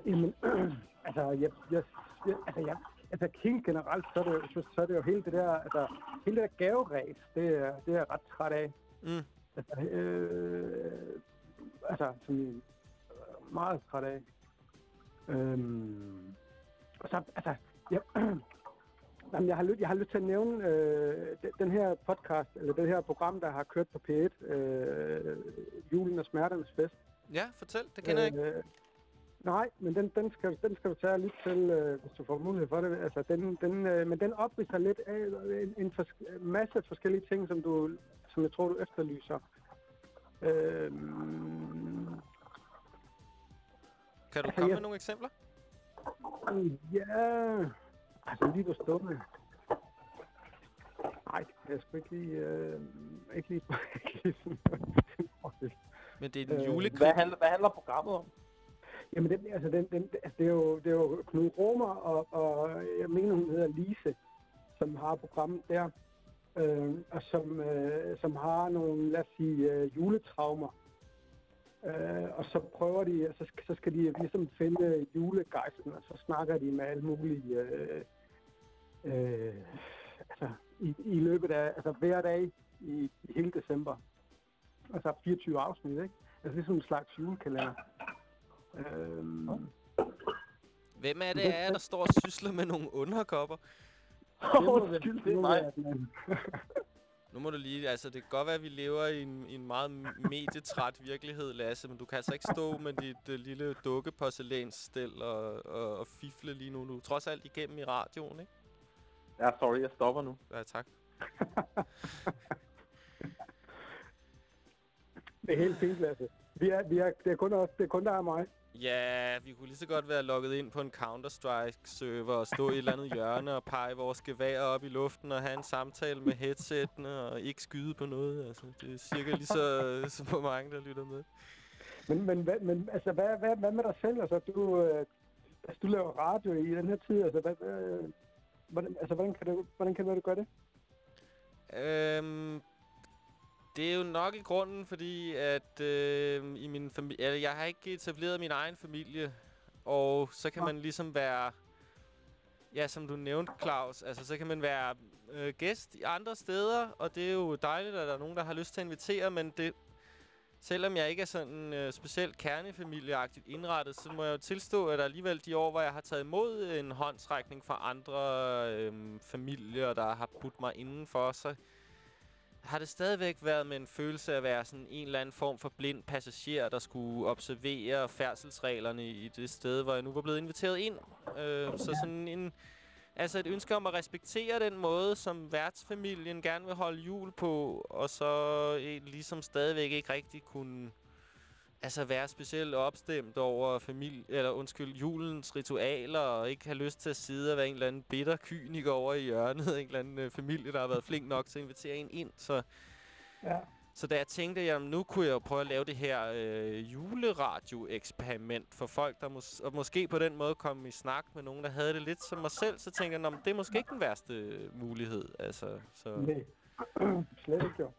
jamen, altså, jeg, jeg, jeg, altså, jeg, altså, helt generelt, så er, det, så, så er det jo hele det der, altså, hele det der gaveræs, det, er- det er jeg ret træt af. Mm. Altså, øh, altså, sådan, øh, meget træt af. Øhm, og så, altså, jeg, jamen, jeg, har lyst, jeg har lyst til at nævne øh, den, den her podcast, eller det her program, der har kørt på P1, øh, Julen og Smerternes Fest. Ja, fortæl. Det kender jeg ikke. Øh, nej, men den, den, skal, den skal du tage lidt til, øh, hvis du får mulighed for det. Altså, den, den, øh, men den opridser lidt af en, en fors- masse forskellige ting, som, du, som jeg tror, du efterlyser. Øh, Kan du altså, komme jeg- med nogle eksempler? ja, altså lige på stående. Nej, det kan jeg sgu ikke lige... Øh, ikke lige, ikke lige sådan. Men det er den Øh, julekrig. Hvad handler, hvad handler programmet om? Jamen, det, altså, den, den, altså, det, er jo, det er jo Knud Romer, og, og jeg mener, hun hedder Lise, som har programmet der, øh, og som, øh, som har nogle, lad os sige, øh, juletraumer. Øh, og så prøver de, så, så skal de ligesom finde julegejsten, og så snakker de med alle mulige, øh, øh, altså i, i løbet af, altså hver dag i, i hele december. Altså 24 afsnit, ikke? Altså ligesom en slags julekalender. Øhm, Hvem er det, Det- er, der står og sysler med nogle underkopper? Undskyld, det er mig. Nu må du lige, altså det kan godt være, at vi lever i en, i en meget medietræt virkelighed, Lasse, men du kan altså ikke stå med dit uh, lille dukkeporcelænsstel og, og, og fifle lige nu. Du er trods alt igennem i radioen, ikke? Ja, sorry, jeg stopper nu. Ja, tak. Det er helt fint, Lasse. Vi er, vi er, det, er kun os, det er kun dig og mig. Ja, vi kunne lige så godt være logget ind på en Counter-Strike-server og stå i et eller andet hjørne og pege vores gevær op i luften og have en samtale med headsettene og ikke skyde på noget. Altså, det er cirka lige så, så på mange, der lytter med. Men, men, hvad- men altså, hvad, hvad, hvad med dig selv? Altså, du, øh, altså, du laver radio i den her tid. Altså, hvad, hvad, hvordan, altså, hvordan kan du, hvordan kan du gøre det? Øhm, det er jo nok i grunden, fordi at øh, i min familie, jeg har ikke etableret min egen familie, og så kan man ligesom være, ja, som du nævnte, Claus, altså så kan man være øh, gæst i andre steder, og det er jo dejligt, at der er nogen, der har lyst til at invitere, men det, selvom jeg ikke er sådan øh, specielt kernefamilieagtigt indrettet, så må jeg jo tilstå, at alligevel de år, hvor jeg har taget imod en håndsrækning fra andre øh, familier, der har budt mig indenfor, så har det stadigvæk været med en følelse af at være sådan en eller anden form for blind passager, der skulle observere færdselsreglerne i det sted, hvor jeg nu var blevet inviteret ind. Øh, så sådan en... Altså et ønske om at respektere den måde, som værtsfamilien gerne vil holde jul på, og så eh, ligesom stadigvæk ikke rigtig kunne altså være specielt opstemt over familie, eller undskyld, julens ritualer, og ikke have lyst til at sidde og være en eller anden bitter kyniker over i hjørnet, en eller anden øh, familie, der har været flink nok til at invitere en ind. Så Ja. Så da jeg tænkte, at nu kunne jeg jo prøve at lave det her øh, juleradio-eksperiment for folk, der mås og måske på den måde komme i snak med nogen, der havde det lidt som mig selv, så tænkte jeg, "Nå, men det er måske ikke den værste øh, mulighed. Altså, så... Nej, slet ikke jo.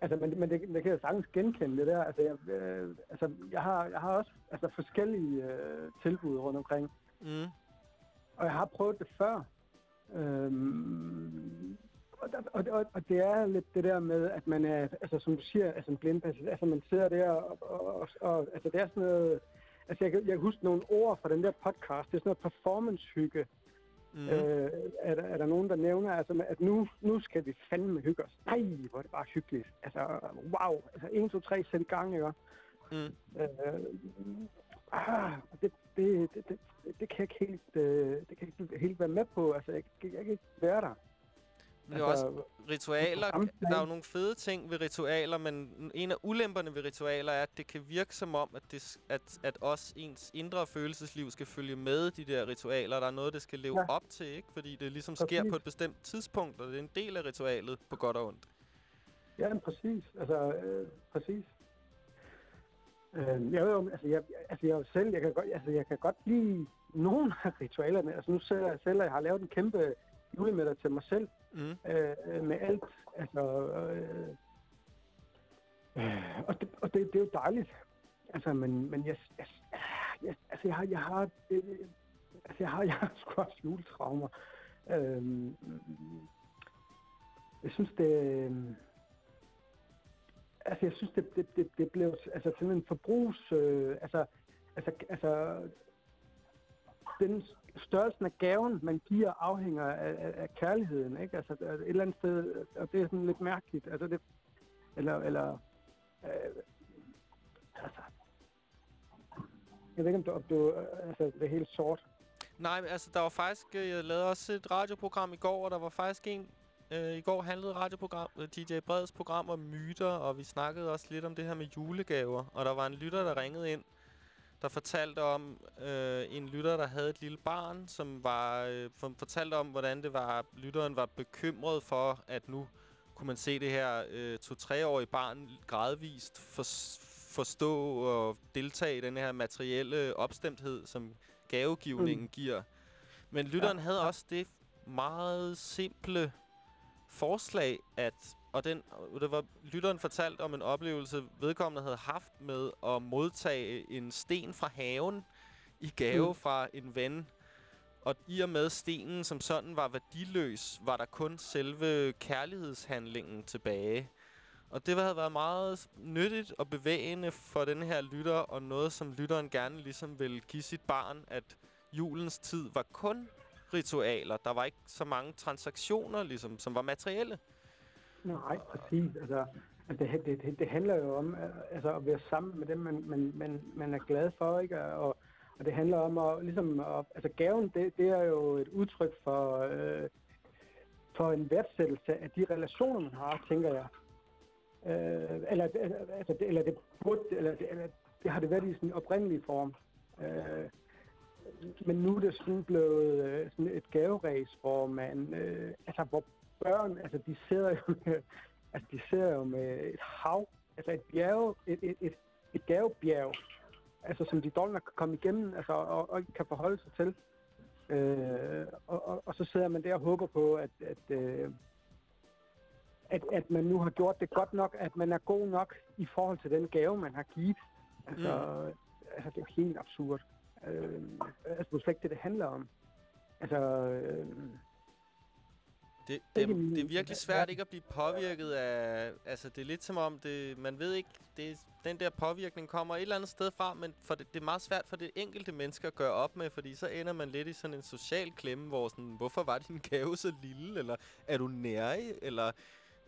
Altså, men, men det, det kan jeg sagtens genkende, det der. Altså, jeg, øh, altså, jeg, har, jeg har også altså, forskellige øh, tilbud rundt omkring. Mm. Og jeg har prøvet det før. Øhm, og, og, og, og det er lidt det der med, at man er, altså som du siger, altså en blindpas, altså man sidder der, og, og, og, altså det er sådan noget, altså jeg, jeg kan huske nogle ord fra den der podcast, det er sådan noget performance-hygge. Mm. Øh, er, der, er der nogen, der nævner, altså, at nu, nu skal vi fandme hygge os? Nej, hvor er det bare hyggeligt. Altså, wow. Altså, 1, 2, 3, sæt i gang, ikke? Mm. Øh, ah, det, det, det, det, det, kan jeg ikke helt, øh, det kan jeg ikke helt være med på. Altså, jeg, jeg, jeg kan ikke være der. Men det er Altså, også ritualer. Der er jo nogle fede ting ved ritualer, men en af ulemperne ved ritualer er, at det kan virke som om, at, det, at, at også ens indre følelsesliv skal følge med de der ritualer. Der er noget, det skal leve Ja. op til, ikke? Fordi det ligesom sker Præcis. på et bestemt tidspunkt, og det er en del af ritualet på godt og ondt. Ja, præcis. Altså, øh, præcis. Øh, jeg, ved jo, altså, jeg, altså, jeg selv, jeg kan, godt, altså, jeg kan godt lide nogle af ritualerne. Altså, nu selv, at jeg har lavet en kæmpe julemiddag til mig selv. Mm. Øh, med alt. Altså, øh, øh, og det, og det, det er jo dejligt. Altså, men, men jeg, jeg, jeg, altså, jeg har, jeg har, øh, altså, jeg har, jeg har sgu også juletraumer. Øh, jeg synes, det... Altså, jeg synes, det, det, det, det blev altså, sådan en forbrugs... Øh, altså, altså, altså, den størrelsen af gaven, man giver, afhænger af, af, af kærligheden, ikke? Altså, et eller andet sted, og det er sådan lidt mærkeligt. Altså, det, eller, eller, øh, altså, jeg ved ikke, om du, om du øh, altså, det er helt sort. Nej, men altså, der var faktisk... Øh, jeg lavede også et radioprogram i går, og der var faktisk en... Øh, I går handlede radioprogram, øh, DJ Breds program om myter, og vi snakkede også lidt om det her med julegaver. Og der var en lytter, der ringede ind, der fortalte om øh, en lytter, der havde et lille barn, som var øh, for, fortalte om, hvordan det var, lytteren var bekymret for, at nu kunne man se det her øh, to-treårige barn gradvist for, forstå og deltage i den her materielle opstemthed, som gavegivningen mm. giver. Men lytteren ja. havde også det meget simple forslag, at og den, det var lytteren fortalt om en oplevelse, vedkommende havde haft med at modtage en sten fra haven i gave Mm. fra en ven. Og i og med stenen som sådan var værdiløs, var der kun selve kærlighedshandlingen tilbage. Og det havde været meget nyttigt og bevægende for den her lytter, og noget, som lytteren gerne ligesom vil give sit barn, at julens tid var kun ritualer. Der var ikke så mange transaktioner, ligesom, som var materielle. Nej, præcis. Altså, altså, det, det, det, det handler jo om øh, altså, at være sammen med dem, man, man, man, man er glad for, ikke? Og, og det handler om at, ligesom, at, altså gaven, det, det er jo et udtryk for, øh, for en værdsættelse af de relationer, man har, tænker jeg. Øh, eller, altså, det, eller det burde, eller, det, eller det har det været i sådan en oprindelig form. Øh, men nu er det sådan blevet øh, sådan et gaveræs, hvor man, øh, altså hvor børn, altså de sidder jo med, altså de sidder jo med et hav, altså et bjerg, et, et, et, et gavebjerg, altså som de dårligt nok kan komme igennem, altså og, og kan forholde sig til. Øh, og, og, og så sidder man der og håber på, at, at, øh, at, at man nu har gjort det godt nok, at man er god nok i forhold til den gave, man har givet. Altså, mm. altså det er jo helt absurd. Øh, altså, det er slet ikke det, det handler om. Altså, øh, Det, det, er, min- det er virkelig svært ikke at blive påvirket af... Altså, det er lidt som om, det, man ved ikke... Det, den der påvirkning kommer et eller andet sted fra, men for det, det er meget svært for det enkelte menneske at gøre op med, fordi så ender man lidt i sådan en social klemme, hvor sådan, hvorfor var din gave så lille, eller er du nærig, eller...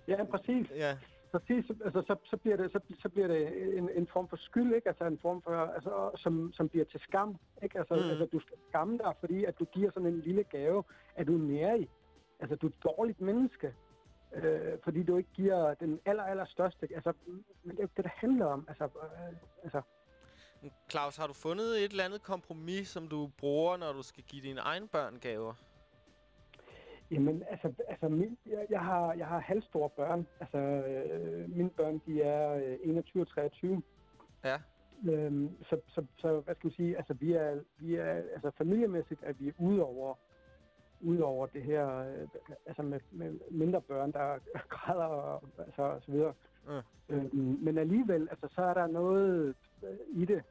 Ja, præcis. Ja. Præcis, altså, så, så, bliver det, så, så bliver det en, en form for skyld, ikke? Altså en form for, altså, som, som bliver til skam, ikke? Altså, mm. altså, du skal skamme dig, fordi at du giver sådan en lille gave, at du er nærig. Altså, du er et dårligt menneske, øh, fordi du ikke giver den aller, aller største, altså, men det er jo det, det handler om, altså, øh, altså, Claus, har du fundet et eller andet kompromis, som du bruger, når du skal give dine egne børn gaver? Jamen, altså, altså min, jeg, jeg, har, jeg har halvstore børn. Altså, øh, mine børn, de er øh, 21 og 23. Ja. Øhm, så, så, så, hvad skal man sige, altså, vi er, vi er, altså, familiemæssigt er vi ude over, ude over det her, øh, altså med, med mindre børn, der græder og, altså, og så videre. Ja. Øhm, men alligevel, altså, så er der noget øh, i det.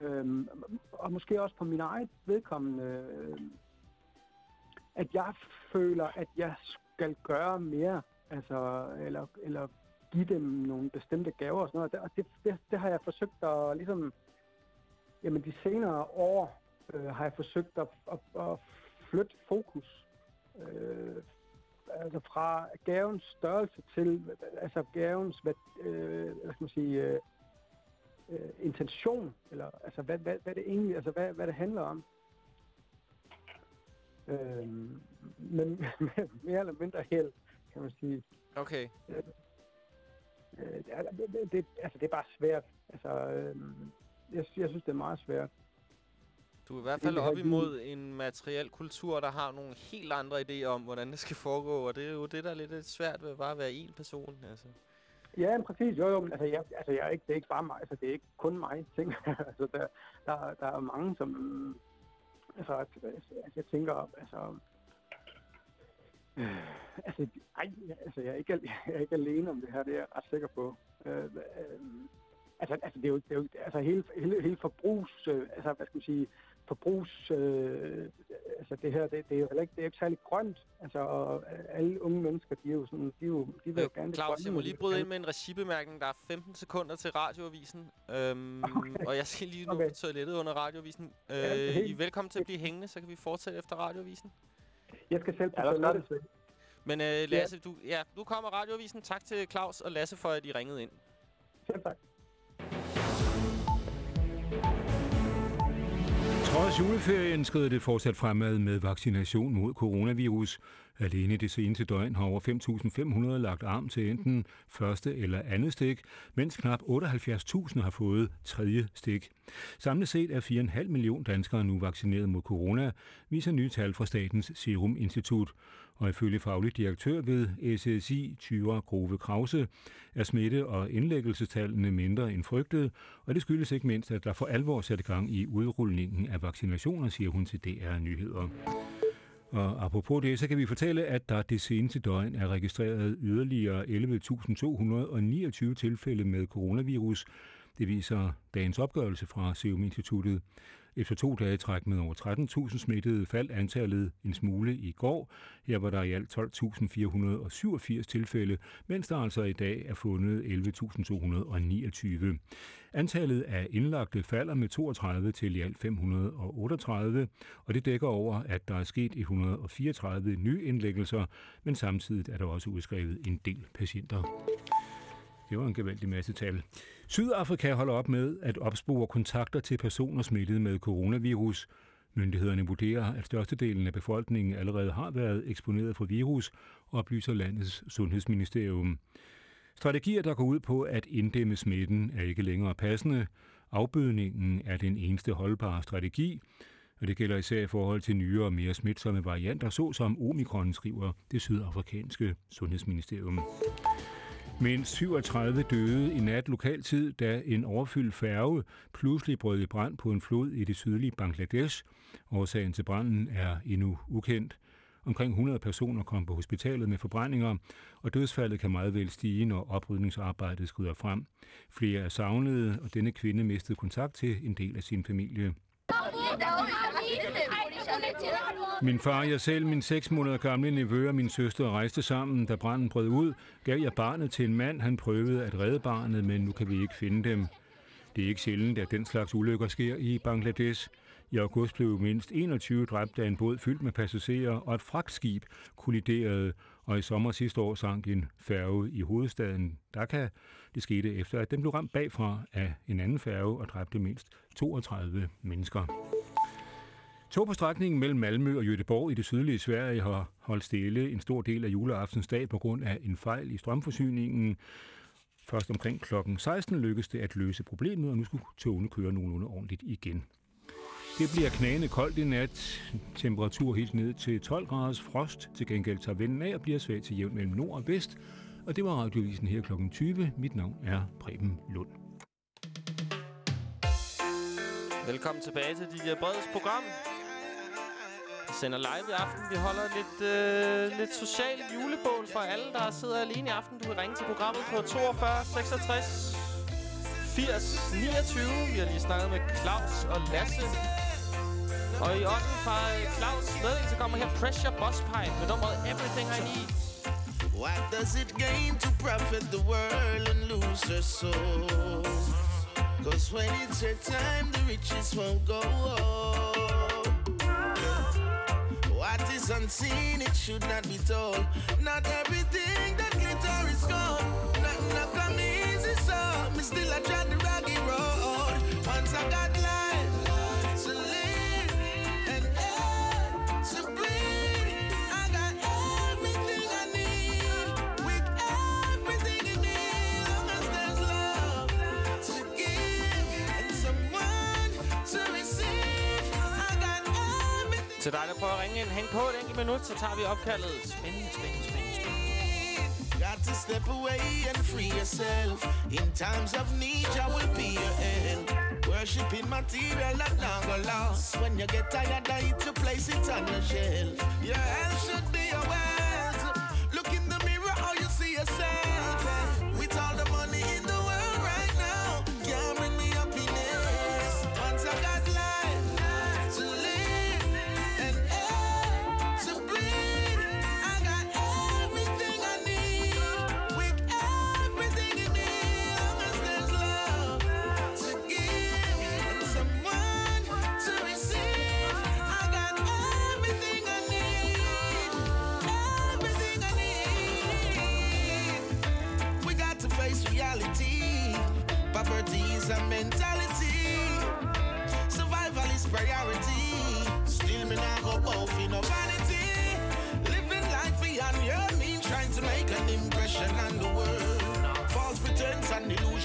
Øhm, og måske også på min eget vedkommende, øh, at jeg føler, at jeg skal gøre mere, altså, eller, eller give dem nogle bestemte gaver og sådan noget. Og det, det, det har jeg forsøgt at ligesom, jamen de senere år øh, har jeg forsøgt at, at, at flytte fokus. Øh, altså fra gavens størrelse til, altså gavens, hvad, øh, hvad skal man sige, øh, øh, intention, eller altså hvad, hvad, hvad det egentlig, altså hvad, hvad det handler om. Øh, men mere eller mindre held, kan man sige. Okay. Øh, det, er- det, det, det, altså det er bare svært. Altså, øh, jeg, jeg synes, det er meget svært. Du er i hvert fald op imod en materiel kultur, der har nogle helt andre idéer om, hvordan det skal foregå, og det er jo det, der er lidt svært ved bare at være én person. Altså. Ja, men præcis. Jo, jo, men altså, jeg, altså, jeg er ikke, det er ikke bare mig. Altså, det er ikke kun mig, tænker jeg. altså, der, der, der er mange, som... Altså, altså, jeg tænker, altså... Øh, altså, ej, altså, jeg er, ikke, jeg er ikke alene om det her, det er jeg ret sikker på. Øh, øh, altså, altså, det er jo, det er jo altså, hele, hele, hele forbrugs... Øh, altså, hvad skal man sige forbrugs... Øh, altså det her, det, det er jo heller ikke, det er ikke særlig grønt. Altså, og alle unge mennesker, de er jo sådan, de, er jo, de vil jo gerne det Claus, grønne, jeg må lige de bryde ind med en regibemærkning. Der er 15 sekunder til radioavisen, øhm, okay. og jeg skal lige nu Okay. på toilettet under radioavisen. Øh, Ja, helt- I er velkommen til at blive hængende, så kan vi fortsætte efter radioavisen. Jeg skal selv på Ja, toilettet. Men øh, Lasse, du, ja, nu kommer radioavisen. Tak til Claus og Lasse for, at I ringede ind. Selv tak. Trods juleferien skrider det fortsat fremad med vaccination mod coronavirus. Alene det seneste døgn har over 5.500 lagt arm til enten første eller andet stik, mens knap 78.000 har fået tredje stik. Samlet set er 4,5 millioner danskere nu vaccineret mod corona, viser nye tal fra Statens Serum Institut. Og ifølge faglig direktør ved SSI, Tyre Grove Krause, er smitte- og indlæggelsestallene mindre end frygtet, og det skyldes ikke mindst, at der for alvor satte gang i udrulningen af vaccinationer, siger hun til DR Nyheder. Og apropos det, så kan vi fortælle, at der det seneste døgn er registreret yderligere 11.229 tilfælde med coronavirus. Det viser dagens opgørelse fra Serum Instituttet. Efter to dage træk med over 13.000 smittede faldt antallet en smule i går. Her var der i alt 12.487 tilfælde, mens der altså i dag er fundet 11.229. Antallet af indlagte falder med 32 til i alt 538, og det dækker over, at der er sket 134 nye indlæggelser, men samtidig er der også udskrevet en del patienter. Det var en gevaldig masse tal. Sydafrika holder op med at opspore kontakter til personer smittet med coronavirus. Myndighederne vurderer, at størstedelen af befolkningen allerede har været eksponeret for virus, oplyser landets sundhedsministerium. Strategier, der går ud på at inddæmme smitten, er ikke længere passende. Afbødningen er den eneste holdbare strategi, og det gælder især i forhold til nyere og mere smitsomme varianter, såsom omikron, skriver det sydafrikanske sundhedsministerium. Mindst 37 døde i nat lokaltid, da en overfyldt færge pludselig brød i brand på en flod i det sydlige Bangladesh. Årsagen til branden er endnu ukendt. Omkring 100 personer kom på hospitalet med forbrændinger, og dødsfaldet kan meget vel stige, når oprydningsarbejdet skrider frem. Flere er savnede, og denne kvinde mistede kontakt til en del af sin familie. Min far, jeg selv, min seks måneder gamle nevø og min søster rejste sammen. Da branden brød ud, gav jeg barnet til en mand. Han prøvede at redde barnet, men nu kan vi ikke finde dem. Det er ikke sjældent, at den slags ulykker sker i Bangladesh. I august blev mindst 21 dræbt af en båd fyldt med passagerer, og et fragtskib kolliderede, og i sommer sidste år sank en færge i hovedstaden Dhaka. Det skete efter, at den blev ramt bagfra af en anden færge og dræbte mindst 32 mennesker. Tog på strækningen mellem Malmø og Göteborg i det sydlige Sverige har holdt stille en stor del af juleaftens dag på grund af en fejl i strømforsyningen. Først omkring klokken 16 lykkedes det at løse problemet, og nu skulle togene køre nogenlunde ordentligt igen. Det bliver knagende koldt i nat. Temperatur helt ned til 12 graders frost. Til gengæld tager vinden af og bliver svag til jævn mellem nord og vest. Og det var radiovisen her kl. 20. Mit navn er Preben Lund. Velkommen tilbage til DJ øh, Breds program. Sender live i aften. Vi holder lidt, øh, lidt socialt julebål for alle, der sidder alene i aften. Du kan ringe til programmet på 42 66 80 29. Vi har lige snakket med Claus og Lasse. Og i ånden fra øh, Claus meddelelse kommer her Pressure Boss Pipe med nummeret Everything I Need. What does it gain to profit the world and lose your soul? Cause when it's your time, the riches won't go on. Is unseen, it should not be told. Not everything that glitter is gold. Nothing not come easy, so me still I try the rocky road. Once I got life Til dig, der prøver at ringe ind, hæng på et enkelt minut, så tager vi opkaldet. Spændende, spændende, spændende. Got to step away and free yourself. In times of need, I will be your end. Worshipping material that now go lost. When you get tired, I hit you place it on the shelf. Your health should be your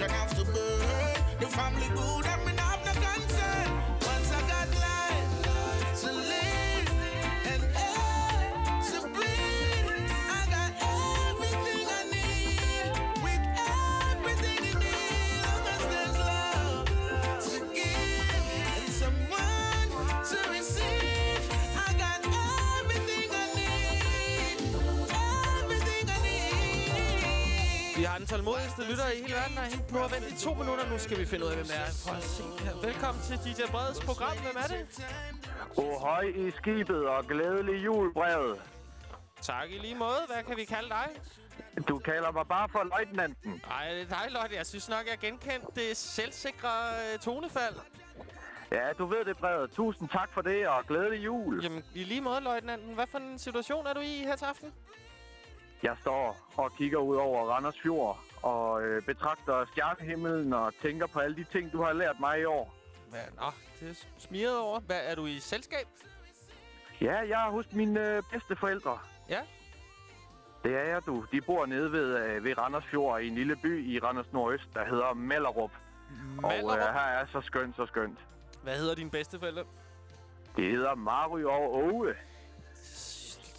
and illusion of the bird. The family good tålmodigste lytter i hele verden, der er hængt på og vent i to minutter. Nu skal vi finde ud af, hvem er. At. Velkommen til DJ Breds program. Hvem er det? Ohøj i skibet og glædelig julebrevet. Tak i lige måde. Hvad kan vi kalde dig? Du kalder mig bare for løjtnanten. Ej, det er dig, Lotte. Jeg synes nok, jeg genkendt det selvsikre øh, tonefald. Ja, du ved det, brevet. Tusind tak for det, og glædelig jul. Jamen, i lige måde, løjtnanten. Hvad for en situation er du i her til aften? Jeg står og kigger ud over Randers Fjord og øh, betragter stjernehimlen og tænker på alle de ting, du har lært mig i år. Hvad? Nå, det er smiret over. Hvad, er du i selskab? Ja, jeg er hos mine øh, bedsteforældre. Ja. Det er jeg, du. De bor nede ved, øh, ved Randers Fjord i en lille by i Randers Nordøst, der hedder Mellerup. Og øh, Mellerup? her er så skønt, så skønt. Hvad hedder dine bedsteforældre? Det hedder Mary og Åge.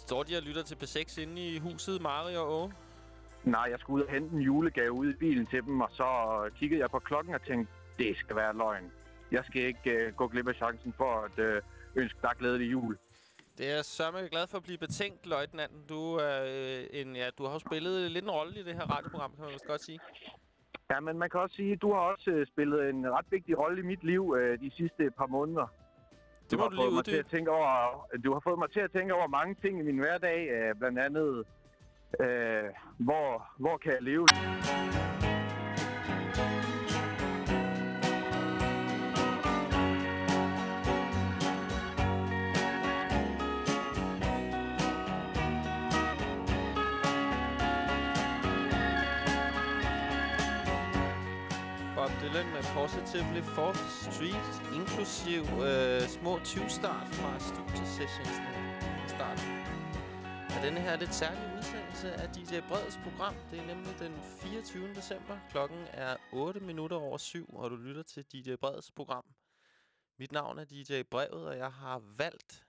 Står de og lytter til P6 inde i huset, Mari og Åge? Nej, jeg skulle ud og hente en julegave ude i bilen til dem, og så kiggede jeg på klokken og tænkte, det skal være løgn. Jeg skal ikke øh, gå glip af chancen for at øh, ønske dig glædelig jul. Det er jeg sørme glad for at blive betænkt, løjtnanten. Du, er, øh, en, ja, du har jo spillet lidt en rolle i det her radioprogram, kan man vist godt sige. Ja, men man kan også sige, at du har også øh, spillet en ret vigtig rolle i mit liv øh, de sidste par måneder. Det må har du fået lige mig til at tænke over, Du har fået mig til at tænke over mange ting i min hverdag, øh, blandt andet, øh, hvor, hvor kan jeg leve? Bob Dylan med Positively 4th Street, inklusiv øh, små 20 start fra studiesessions start af denne her er lidt særlige udsendelse af DJ Breds program. Det er nemlig den 24. december. Klokken er 8 minutter over 7, og du lytter til DJ Breds program. Mit navn er DJ Brevet, og jeg har valgt,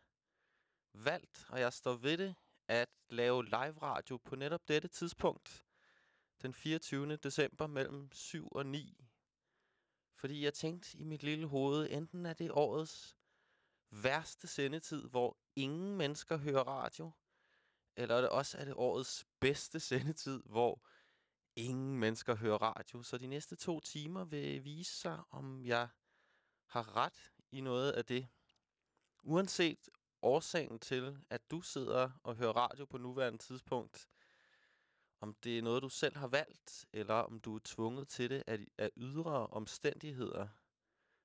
valgt, og jeg står ved det, at lave live radio på netop dette tidspunkt, den 24. december mellem 7 og 9. Fordi jeg tænkte i mit lille hoved, enten er det årets værste sendetid, hvor ingen mennesker hører radio, eller er det også er det årets bedste sendetid, hvor ingen mennesker hører radio. Så de næste to timer vil vise sig, om jeg har ret i noget af det. Uanset årsagen til, at du sidder og hører radio på nuværende tidspunkt, om det er noget, du selv har valgt, eller om du er tvunget til det af, af ydre omstændigheder,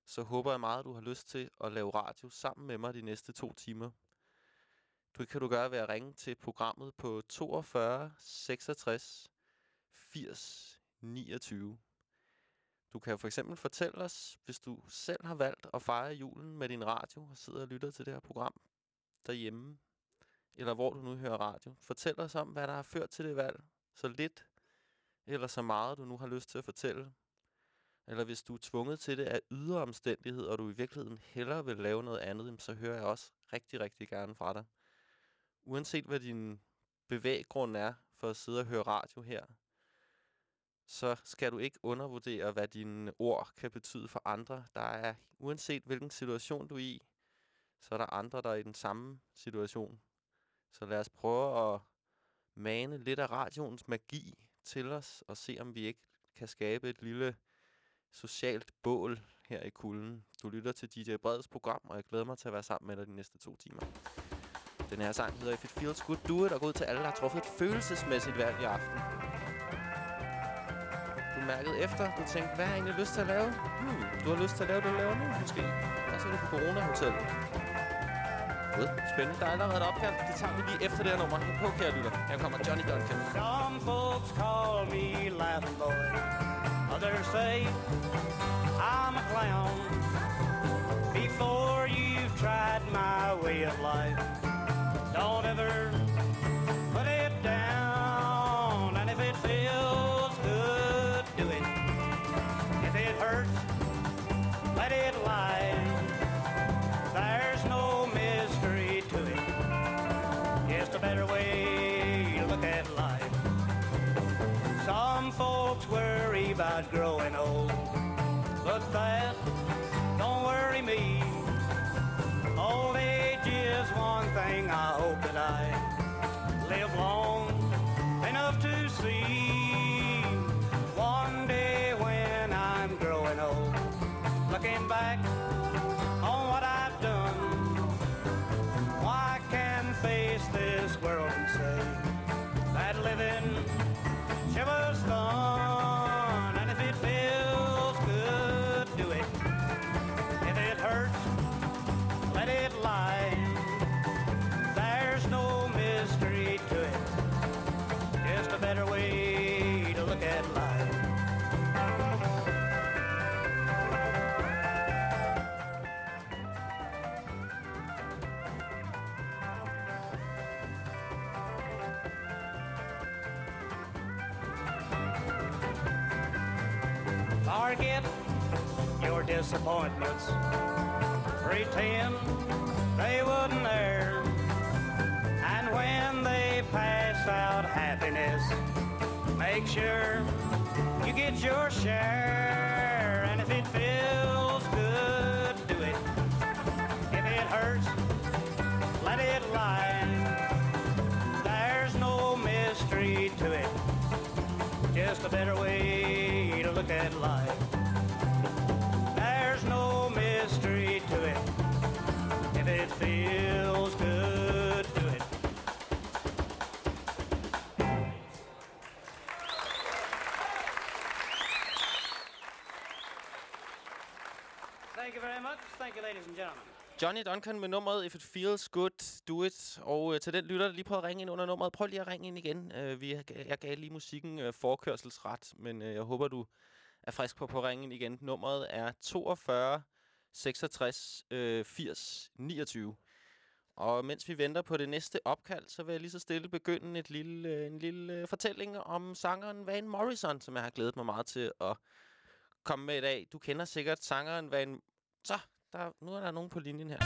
så håber jeg meget, at du har lyst til at lave radio sammen med mig de næste to timer. Du kan du gøre ved at ringe til programmet på 42 66 80 29. Du kan for eksempel fortælle os, hvis du selv har valgt at fejre julen med din radio og sidder og lytter til det her program derhjemme, eller hvor du nu hører radio. Fortæl os om, hvad der har ført til det valg. Så lidt eller så meget, du nu har lyst til at fortælle. Eller hvis du er tvunget til det af ydre omstændigheder, og du i virkeligheden hellere vil lave noget andet, så hører jeg også rigtig, rigtig gerne fra dig. Uanset hvad din bevæggrund er for at sidde og høre radio her, så skal du ikke undervurdere, hvad dine ord kan betyde for andre. Der er, uanset hvilken situation du er i, så er der andre, der er i den samme situation. Så lad os prøve at mane lidt af radioens magi til os, og se om vi ikke kan skabe et lille socialt bål her i kulden. Du lytter til DJ Breds program, og jeg glæder mig til at være sammen med dig de næste to timer. Den her sang hedder If It Feels Good, Do It, og går ud til alle, der har truffet et følelsesmæssigt valg i aften. Du mærkede efter, du tænkte, hvad har jeg egentlig lyst til at lave? Hmm, du har lyst til at lave det, du laver nu, måske. Der så er du på Corona Hotel. Godt. Spændende. Der er allerede et opkald. Det tager vi lige efter det her nummer. Hæng på, kære lytter. Her kommer Johnny Duncan. Some folks call me laughing boy. Others say I'm a clown. Before you've tried my way of life, don't ever put it down. And if it feels good, do it. If it hurts, let it lie. There's no mystery to it. Just a better way to look at life. Some folks worry about growing old, but that don't worry me. Thing I hope that I live long enough to see. Disappointments. Pretend they wouldn't there. And when they pass out happiness, make sure you get your share. Thank you, ladies and gentlemen. Johnny Duncan med nummeret If It Feels Good, Do It. Og øh, til den lytter, der lige prøver at ringe ind under nummeret. Prøv lige at ringe ind igen. Øh, vi, jeg gav lige musikken øh, forkørselsret, men øh, jeg håber, du er frisk på på at ringe ind igen. Nummeret er 42 66 øh, 80 29. Og mens vi venter på det næste opkald, så vil jeg lige så stille begynde et lille, øh, en lille øh, fortælling om sangeren Van Morrison, som jeg har glædet mig meget til at komme med i dag. Du kender sikkert sangeren Van... Så, der, nu er der nogen på linjen her.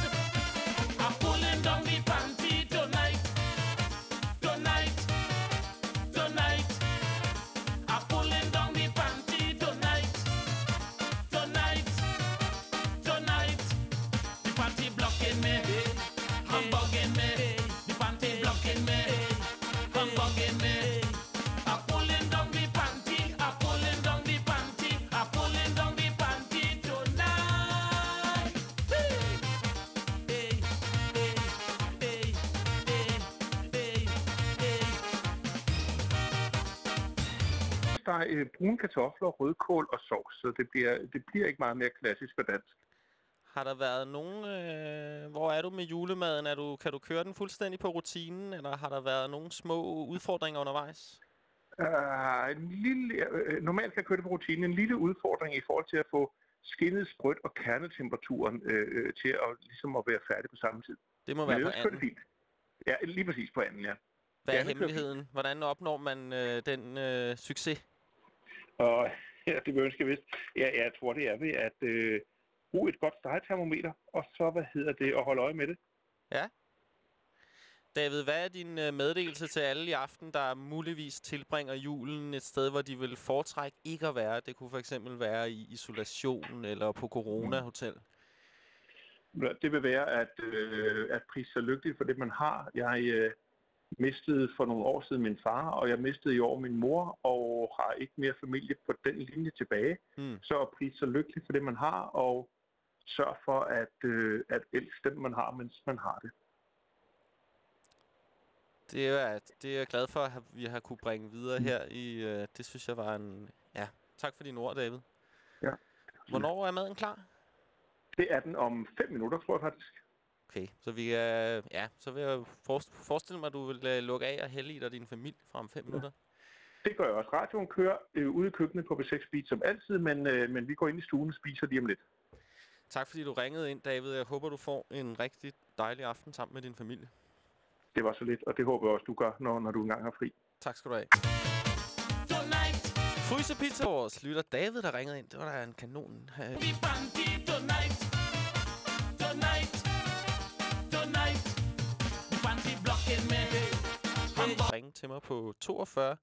Er øh, brune kartofler, rødkål og sovs, så det bliver, det bliver ikke meget mere klassisk på dansk. Har der været nogen... Øh, hvor er du med julemaden? Er du, kan du køre den fuldstændig på rutinen, eller har der været nogle små udfordringer undervejs? Uh, en lille, øh, normalt kan jeg køre det på rutinen. En lille udfordring i forhold til at få skinnet sprødt og kernetemperaturen øh, øh, til at, ligesom at være færdig på samme tid. Det må Men være på anden. fint. Ja, lige præcis på anden, ja. Hvad er hemmeligheden? Hvordan opnår man øh, den øh, succes? Og ja, det vil jeg ønske, jeg vidste. Ja, jeg tror, det er ved at øh, bruge et godt stegetermometer, og så, hvad hedder det, at holde øje med det. Ja. David, hvad er din øh, meddelelse til alle i aften, der muligvis tilbringer julen et sted, hvor de vil foretrække ikke at være? Det kunne for eksempel være i isolation eller på Corona Hotel. Det vil være at, øh, at prise sig lykkelig for det, man har. Jeg øh, mistede for nogle år siden min far, og jeg mistede i år min mor, og har ikke mere familie på den linje tilbage. Mm. Så at prise sig lykkelig for det, man har, og sørg for at, øh, at elske dem, man har, mens man har det. Det er, det er jeg glad for, at vi har kunne bringe videre her. i. Øh, det synes jeg var en... Ja, tak for dine ord, David. Ja. Hvornår er maden klar? Det er den om fem minutter, tror jeg faktisk. Okay, så vi er... Ja, så vil jeg forest- forestille mig, at du vil øh, lukke af og hælde i dig din familie frem fem minutter. Det gør jeg også. Radioen kører øh, ude i køkkenet på B6 Beat som altid, men, øh, men vi går ind i stuen og spiser lige om lidt. Tak fordi du ringede ind, David. Jeg håber, du får en rigtig dejlig aften sammen med din familie. Det var så lidt, og det håber jeg også, du gør, når, når du engang har fri. Tak skal du have. Frysepizza. Vores lytter David, der ringede ind. Det var da en kanon. øh, ringe til mig på 42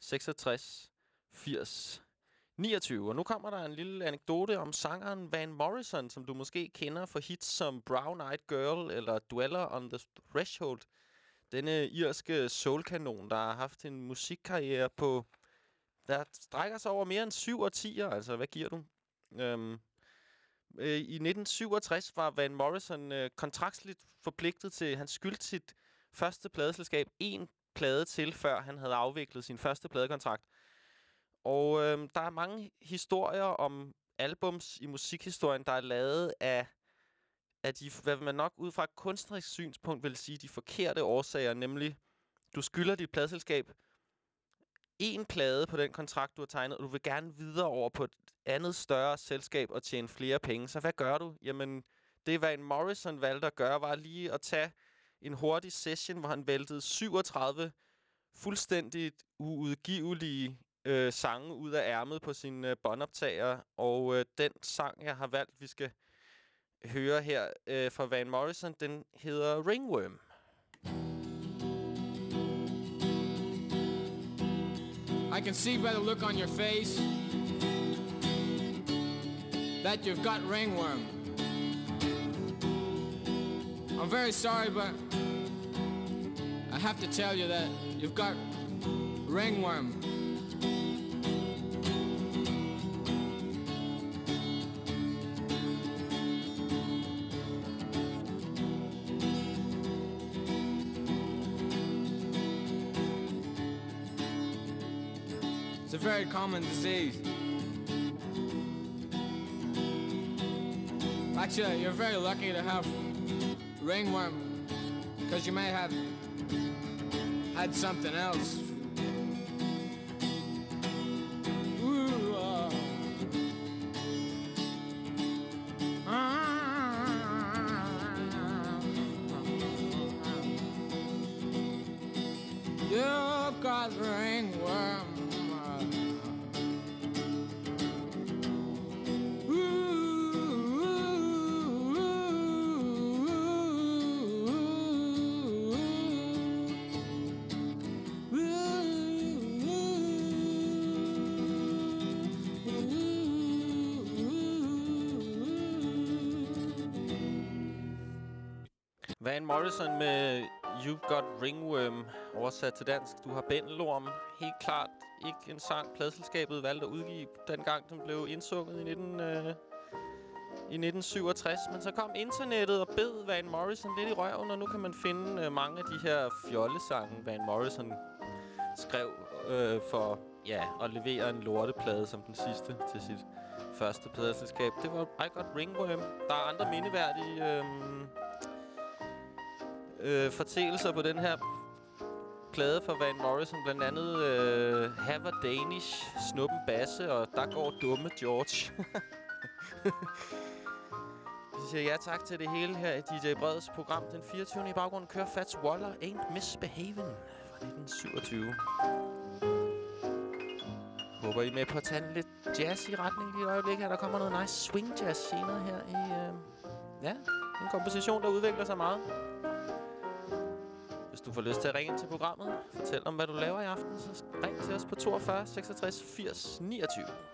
66 80 29. Og nu kommer der en lille anekdote om sangeren Van Morrison, som du måske kender for hits som Brown Eyed Girl eller Dweller on the Threshold. Denne irske soulkanon, der har haft en musikkarriere på... Der strækker sig over mere end syv årtier. Altså, hvad giver du? Øhm, øh, I 1967 var Van Morrison øh, kontraktsligt forpligtet til... Han skyldte sit første pladeselskab 1 plade til, før han havde afviklet sin første pladekontrakt. Og øh, der er mange historier om albums i musikhistorien, der er lavet af, af de, hvad man nok ud fra et kunstnerisk synspunkt vil sige, de forkerte årsager, nemlig du skylder dit pladselskab en plade på den kontrakt, du har tegnet, og du vil gerne videre over på et andet større selskab og tjene flere penge. Så hvad gør du? Jamen, det hvad en Morrison valgte at gøre, var lige at tage en hurtig session, hvor han væltede 37 fuldstændig uudgivelige øh, sange ud af ærmet på sin øh, båndoptager. Og øh, den sang, jeg har valgt, vi skal høre her øh, fra Van Morrison, den hedder Ringworm. I can see by the look on your face that you've got ringworm. I'm very sorry, but I have to tell you that you've got ringworm. It's a very common disease. Actually, you're very lucky to have ringworm because you may have had something else. Van Morrison med You've Got Ringworm, oversat til dansk. Du har bændelorm. Helt klart ikke en sang, pladselskabet valgte at udgive, dengang den blev indsunget i 19... Øh, i 1967, men så kom internettet og bed Van Morrison lidt i røven, og nu kan man finde øh, mange af de her fjollesange, Van Morrison skrev øh, for ja, at levere en lorteplade som den sidste til sit første pladeselskab. Det var I Got Ringworm. Der er andre mindeværdige øh, øh, fortællinger på den her plade fra Van Morrison. Blandt andet øh, Have a Danish, Snuppen Basse og Der går dumme George. Vi siger ja tak til det hele her i DJ Breds program. Den 24. i baggrunden kører Fats Waller Ain't Misbehavin' fra 1927. Håber I er med på at tage lidt jazz i retning lige et øjeblik her. Der kommer noget nice swing jazz senere her i... Øh, ja, en komposition, der udvikler sig meget. Du får lyst til at ringe ind til programmet, fortæl om, hvad du laver i aften, så ring til os på 42 66 80 29.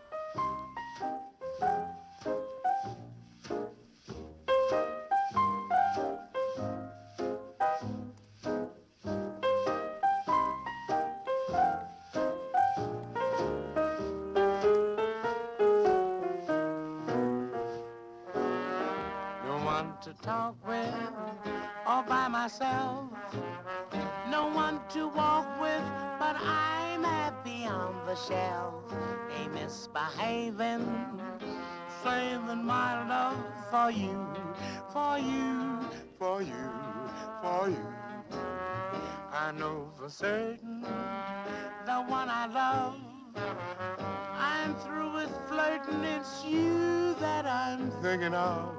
For certain the one I love. I'm through with flirting, it's you that I'm thinking of.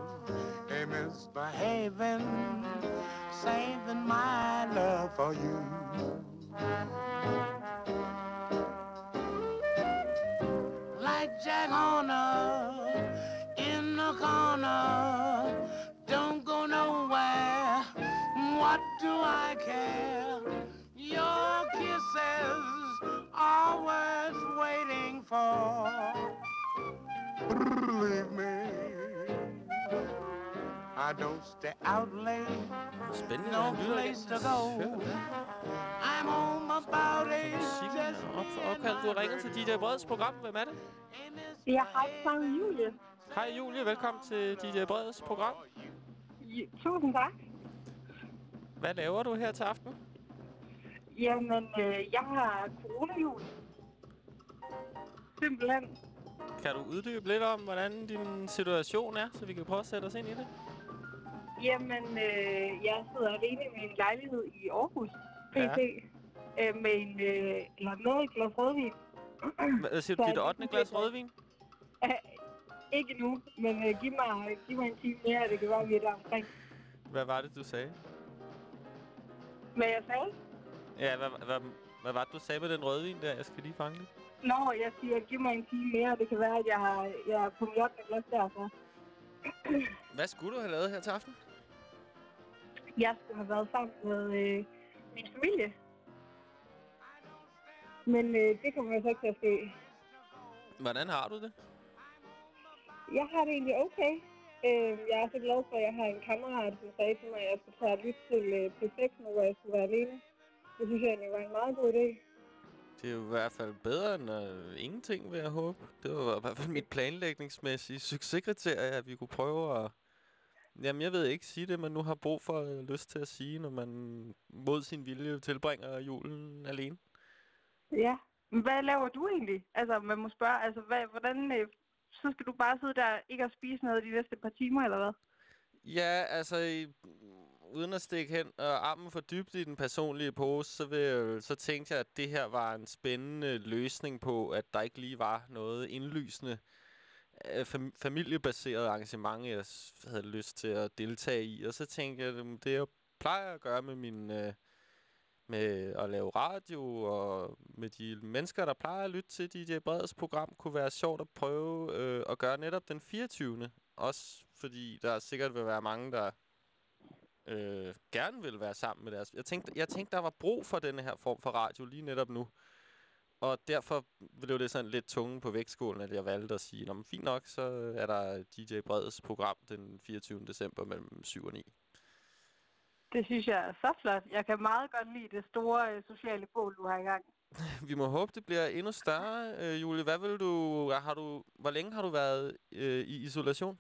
Ain't misbehaving, saving my love for you. Like Jack Horner in the corner, don't go nowhere. What do I care? For. Believe me, I don't stay out late. Spændende, No place to go. I'm home about eight. Musikken er op, opkaldt. Du har ringet til DJ Breds program. Hvem er det? Ja, hej, sang Julie. Hej Julie, velkommen til DJ Breds program. Tusind tak. Hvad laver du her til aften? Jamen, øh, jeg har coronajul. Simpelthen. Kan du uddybe lidt om, hvordan din situation er, så vi kan prøve at sætte os ind i det? Jamen, øh, jeg sidder alene i min lejlighed i Aarhus, Ja. PT, øh, med en, øh, eller med et glas rødvin. Hvad siger du, dit er 8. det- glas rødvin? Øh, ikke nu, men øh, giv, mig, giv mig en time mere, det kan være, vi er der omkring. Hvad var det, du sagde? Men jeg sagde, Ja, hvad, hvad, hvad var det, du sagde med den rødvin der? Jeg skal lige fange det. Når jeg siger, giv mig en time mere, det kan være, at jeg, jeg er på mit 8. glas derfor. Hvad skulle du have lavet her til aften? Jeg skulle have været sammen med øh, min familie. Men øh, det kommer jo så ikke til at ske. Hvordan har du det? Jeg har det egentlig okay. Øh, jeg er så glad for, at jeg har en kammerat, som sagde til mig, at jeg skulle tage lytte til øh, P6, nu hvor jeg skulle være alene. Det synes jeg egentlig var en meget god idé. Det er jo i hvert fald bedre end øh, ingenting, vil jeg håbe. Det var i hvert fald mit planlægningsmæssige succeskriterie, at vi kunne prøve at... Jamen, jeg ved ikke sige det, men nu har brug for øh, lyst til at sige, når man mod sin vilje tilbringer julen alene. Ja. Men hvad laver du egentlig? Altså, man må spørge, altså, hvad, hvordan... Øh, så skal du bare sidde der ikke og spise noget de næste par timer, eller hvad? Ja, altså, i, uden at stikke hen og armen for dybt i den personlige pose, så, vil, så tænkte jeg, at det her var en spændende løsning på, at der ikke lige var noget indlysende øh, fam- familiebaseret arrangement, jeg havde lyst til at deltage i. Og så tænkte jeg, at det jeg plejer at gøre med min... Øh, med at lave radio og med de mennesker, der plejer at lytte til DJ Breds program, kunne være sjovt at prøve øh, at gøre netop den 24. Også fordi der sikkert vil være mange, der øh, gerne vil være sammen med deres... Jeg tænkte, jeg tænkte, der var brug for denne her form for radio lige netop nu. Og derfor blev det sådan lidt tunge på vægtskålen, at jeg valgte at sige, men fint nok, så er der DJ Breds program den 24. december mellem 7 og 9. Det synes jeg er så flot. Jeg kan meget godt lide det store øh, sociale bål, du har i gang. Vi må håbe, det bliver endnu større, øh, Julie. Hvad vil du, har du... Hvor længe har du været øh, i isolation?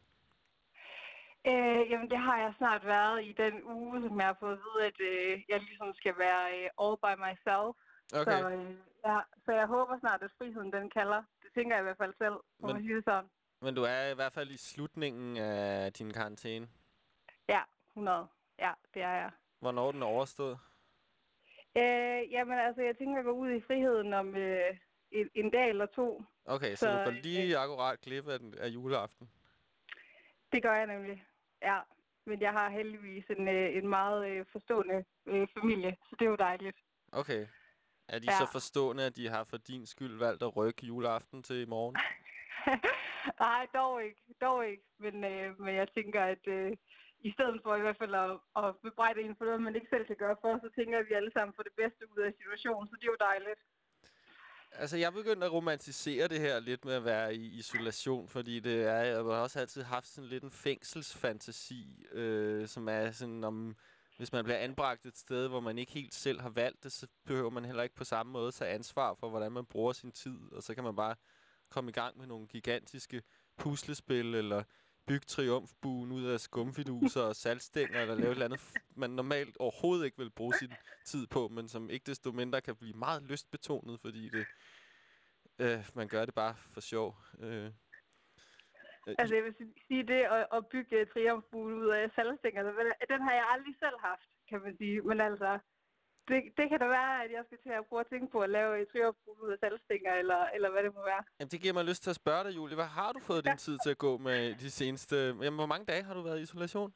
Øh, jamen, det har jeg snart været i den uge, som jeg har fået at vide, at øh, jeg ligesom skal være øh, all by myself. Okay. Så, øh, ja, så jeg håber snart, at friheden den kalder. Det tænker jeg i hvert fald selv, må Men- man sige sådan. Men du er i hvert fald i slutningen af din karantæne. Ja, 100. Ja, det er jeg. Hvornår er den overstået? Øh, jamen, altså, jeg tænker at gå ud i friheden om øh, en, en dag eller to. Okay, så, Så, du går lige akkurat glip af, den, af juleaften. Det gør jeg nemlig. Ja, men jeg har heldigvis en, øh, en meget øh, forstående øh, familie, så det er jo dejligt. Okay. Er de Ja. så forstående, at de har for din skyld valgt at rykke juleaften til i morgen? Nej, dog ikke. Dog ikke. Men, øh, men jeg tænker, at øh, i stedet for i hvert fald at, at bebrejde en for noget, man ikke selv kan gøre for, så tænker vi alle sammen får det bedste ud af situationen, så det er jo dejligt. Altså, jeg begyndte at romantisere det her lidt med at være i isolation, fordi det er, jeg har også altid haft sådan lidt en fængselsfantasi, øh, som er sådan om, hvis man bliver anbragt et sted, hvor man ikke helt selv har valgt det, så behøver man heller ikke på samme måde tage ansvar for, hvordan man bruger sin tid, og så kan man bare komme i gang med nogle gigantiske puslespil, eller bygge triumfbuen ud af skumfiduser og saltstænger, eller lave et eller andet, man normalt overhovedet ikke vil bruge sin tid på, men som ikke desto mindre kan blive meget lystbetonet, fordi det, øh, man gør det bare for sjov. Øh, øh Altså jeg vil sige det at, at bygge triumfbuen ud af salgstænger, øh, den har jeg aldrig selv haft, kan man sige. Men altså, det, det kan da være, at jeg skal til at prøve at tænke på at lave et triumfbuen ud af salgstænger, eller, eller hvad det må være. Jamen, det giver mig lyst til at spørge dig, Julie. Hvad har du fået din tid til at gå med de seneste... Jamen, hvor mange dage har du været i isolation?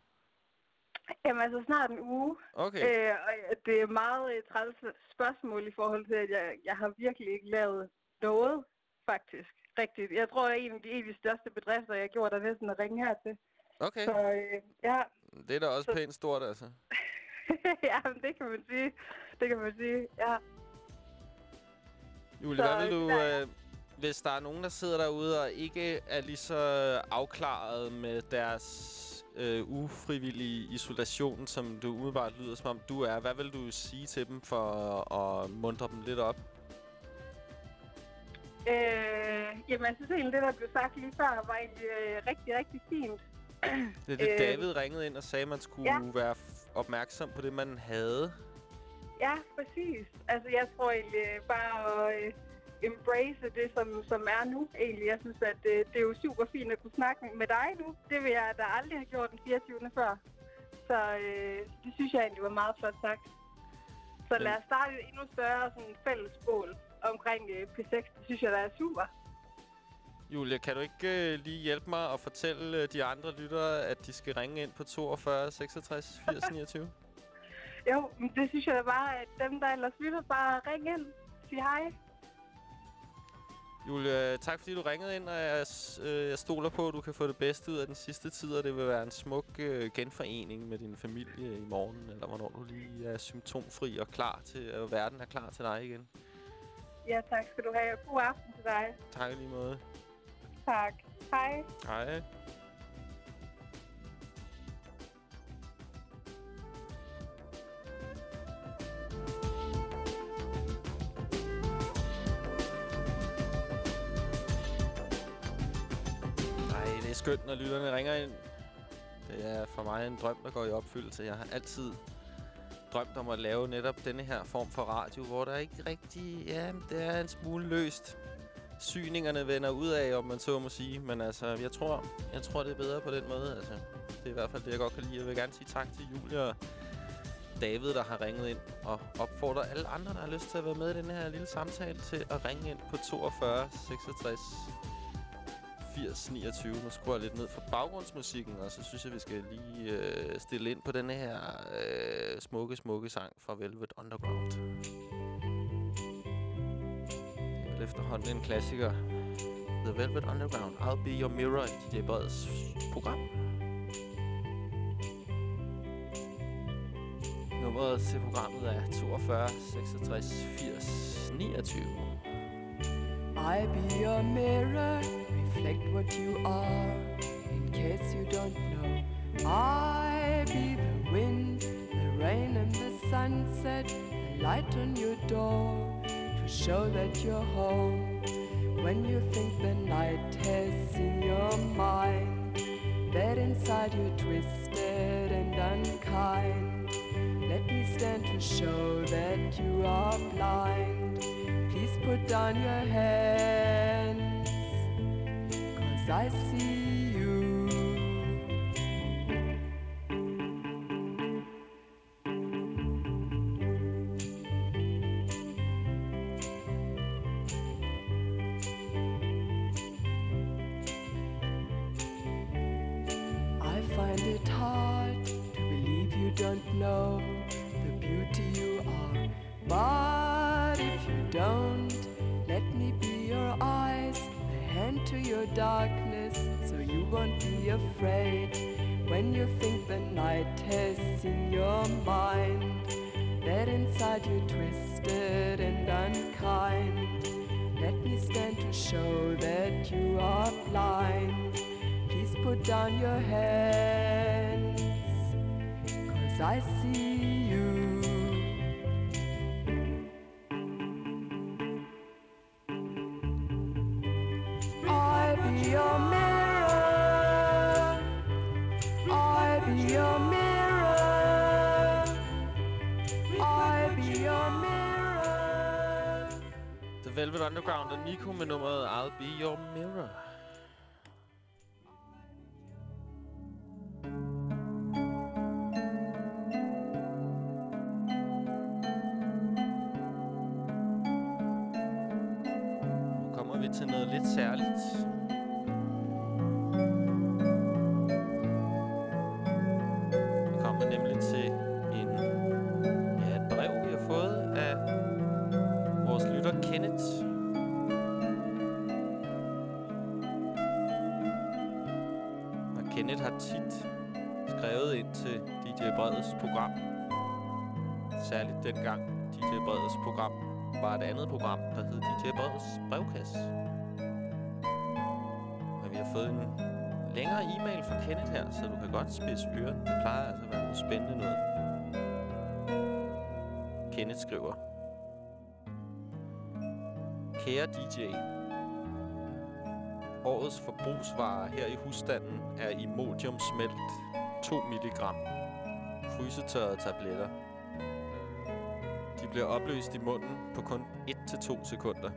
Jamen altså snart en uge. Okay. Øh, og det er meget et træls spørgsmål i forhold til, at jeg, jeg har virkelig ikke lavet noget, faktisk. Rigtigt. Jeg tror, at en af de egentlig største bedrifter, jeg har gjort, er næsten at ringe hertil. Okay. Så øh, ja, Det er da også pænt stort, altså. ja, men det kan man sige. Det kan man sige, ja. Julie, Så hvad vil du... det er- Øh, hvis der er nogen, der sidder derude og ikke er lige så afklaret med deres øh, ufrivillige isolation, som du umiddelbart lyder som om du er, hvad vil du sige til dem for at muntre dem lidt op? Øh, jamen, jeg synes egentlig, det, der blev sagt lige før, var egentlig øh, rigtig, rigtig fint. Det er det, Øh, David ringede ind og sagde, at man skulle ja. være opmærksom på det, man havde. Ja, præcis. Altså, jeg tror egentlig bare at øh, embrace det, som, som er nu. Egentlig, jeg synes, at øh, det er jo super fint at kunne snakke med dig nu. Det vil jeg da aldrig have gjort den 24. før. Så øh, det synes jeg egentlig var meget flot sagt. Så lad os starte et endnu større sådan, fælles bål omkring øh, P6. Det synes jeg, der er super. Julia, kan du ikke øh, lige hjælpe mig og fortælle øh, de andre lyttere, at de skal ringe ind på 42 66 80 29? Jo, men det synes jeg da bare, at dem, der ellers lytter, bare ring ind. Sig hej. Julia, tak fordi du ringede ind, og jeg, øh, jeg stoler på, at du kan få det bedste ud af den sidste tid, og det vil være en smuk øh, genforening med din familie i morgen, eller hvornår du lige er symptomfri og klar til, at verden er klar til dig igen. Ja, tak skal du have. God aften til dig. Tak lige måde. Tak. Hej. Hej. Er skønt, når lytterne ringer ind. Det er for mig en drøm, der går i opfyldelse. Jeg har altid drømt om at lave netop denne her form for radio, hvor der ikke rigtig... Ja, det er en smule løst. Syningerne vender ud af, om man så må sige. Men altså, jeg tror, jeg tror det er bedre på den måde. Altså, det er i hvert fald det, jeg godt kan lide. Jeg vil gerne sige tak til Julia og David, der har ringet ind. Og opfordrer alle andre, der har lyst til at være med i den her lille samtale, til at ringe ind på 42 66 80 29. Nu skruer jeg lidt ned for baggrundsmusikken, og så synes jeg, vi skal lige øh, stille ind på den her øh, smukke, smukke sang fra Velvet Underground. Efterhånden en klassiker. The Velvet Underground. I'll be your mirror i DJ Breds program. Nummeret til programmet er 42 66 80 29. I be your mirror, reflect what you are. In case you don't know, I be the wind, the rain. and the sunset, the light on your door show that you're home. When you think the night has seen your mind, that inside you're twisted and unkind. Let me stand to show that you are blind. Please put down your hands, cause I see afraid. When you think the night has seen your mind, that inside you're twisted and unkind. Let me stand to show that you are blind. Please put down your hands, cause I see you. Underground og Nico med nummeret I'll Be Your Mirror. Breds Men vi har fået en længere e-mail fra Kenneth her, så du kan godt spidse øren. Det plejer altså at være noget spændende noget. Kenneth skriver, Kære DJ, Årets forbrugsvarer her i husstanden er Imodium smelt 2 mg. Frysetørrede tabletter. De bliver opløst i munden på kun 1-2 sekunder.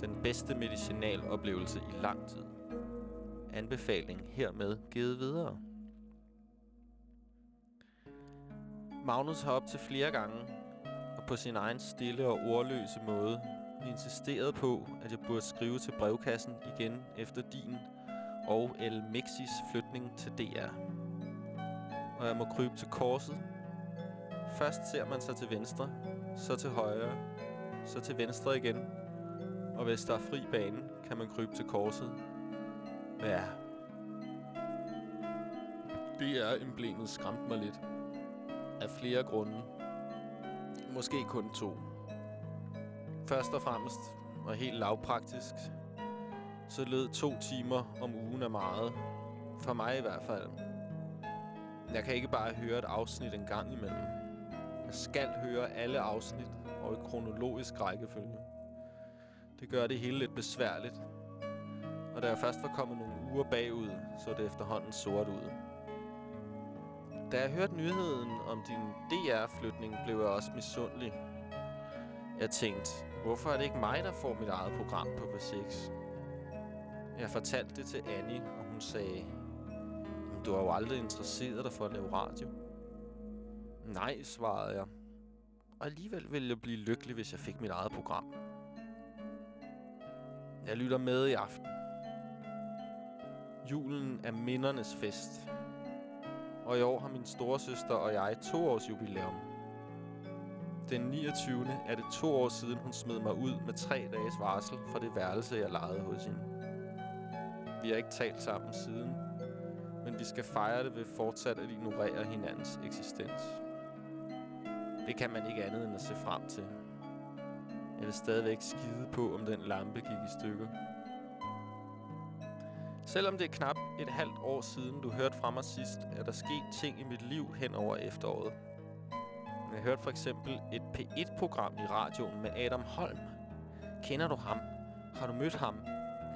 Den bedste medicinaloplevelse i lang tid. Anbefaling hermed givet videre. Magnus har op til flere gange og på sin egen stille og ordløse måde insisteret på, at jeg burde skrive til brevkassen igen efter din og El Mexis flytning til DR. Og jeg må krybe til korset. Først ser man sig til venstre, så til højre, så til venstre igen. Og hvis der er fri bane, kan man krybe til korset. Ja. DR-emblemet skræmte mig lidt. Af flere grunde. Måske kun to. Først og fremmest, og helt lavpraktisk, så lød to timer om ugen af meget. For mig i hvert fald. Jeg kan ikke bare høre et afsnit en gang imellem. Jeg skal høre alle afsnit og i kronologisk rækkefølge. Det gør det hele lidt besværligt. Og da jeg først var kommet nogle uger bagud, så det efterhånden sort ud. Da jeg hørte nyheden om din DR-flytning, blev jeg også misundelig. Jeg tænkte, hvorfor er det ikke mig, der får mit eget program på P6? Jeg fortalte det til Annie, og hun sagde, du har jo aldrig interesseret dig for at lave radio. Nej, svarede jeg. Og alligevel ville jeg blive lykkelig, hvis jeg fik mit eget program. Jeg lytter med i aften. Julen er mindernes fest. Og i år har min storesøster og jeg to års jubilæum. Den 29. er det to år siden, hun smed mig ud med tre dages varsel fra det værelse, jeg lejede hos hende. Vi har ikke talt sammen siden, men vi skal fejre det ved fortsat at ignorere hinandens eksistens. Det kan man ikke andet end at se frem til. Jeg vil stadigvæk skide på, om den lampe gik i stykker. Selvom det er knap et halvt år siden, du hørte fra mig sidst, er der sket ting i mit liv hen over efteråret. Jeg hørte for eksempel et P1-program i radioen med Adam Holm. Kender du ham? Har du mødt ham?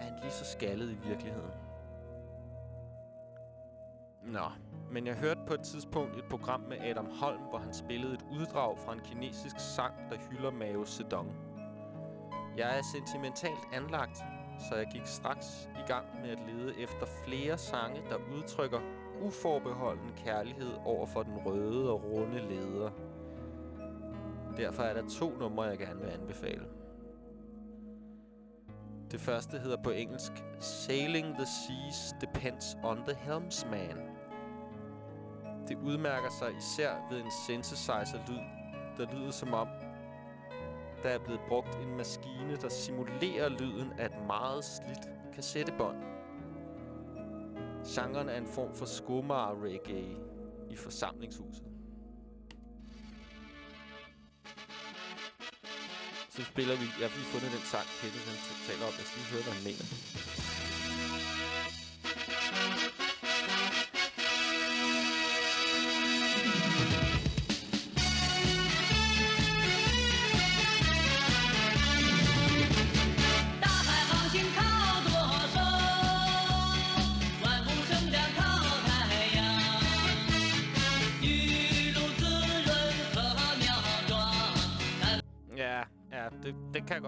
Er han lige så skaldet i virkeligheden? Nå, men jeg hørte på et tidspunkt et program med Adam Holm, hvor han spillede et uddrag fra en kinesisk sang, der hylder Mao Zedong. Jeg er sentimentalt anlagt, så jeg gik straks i gang med at lede efter flere sange, der udtrykker uforbeholden kærlighed over for den røde og runde leder. Derfor er der to numre, jeg gerne vil anbefale. Det første hedder på engelsk Sailing the Seas Depends on the Helmsman. Det udmærker sig især ved en synthesizer-lyd, der lyder som om, der er blevet brugt en maskine, der simulerer lyden af et meget slidt kassettebånd. Genren er en form for skummer-reggae i forsamlingshuset. Så spiller vi... Jeg har lige fundet den sang, Kenneth han taler om. Jeg skal lige høre, hvad han mener.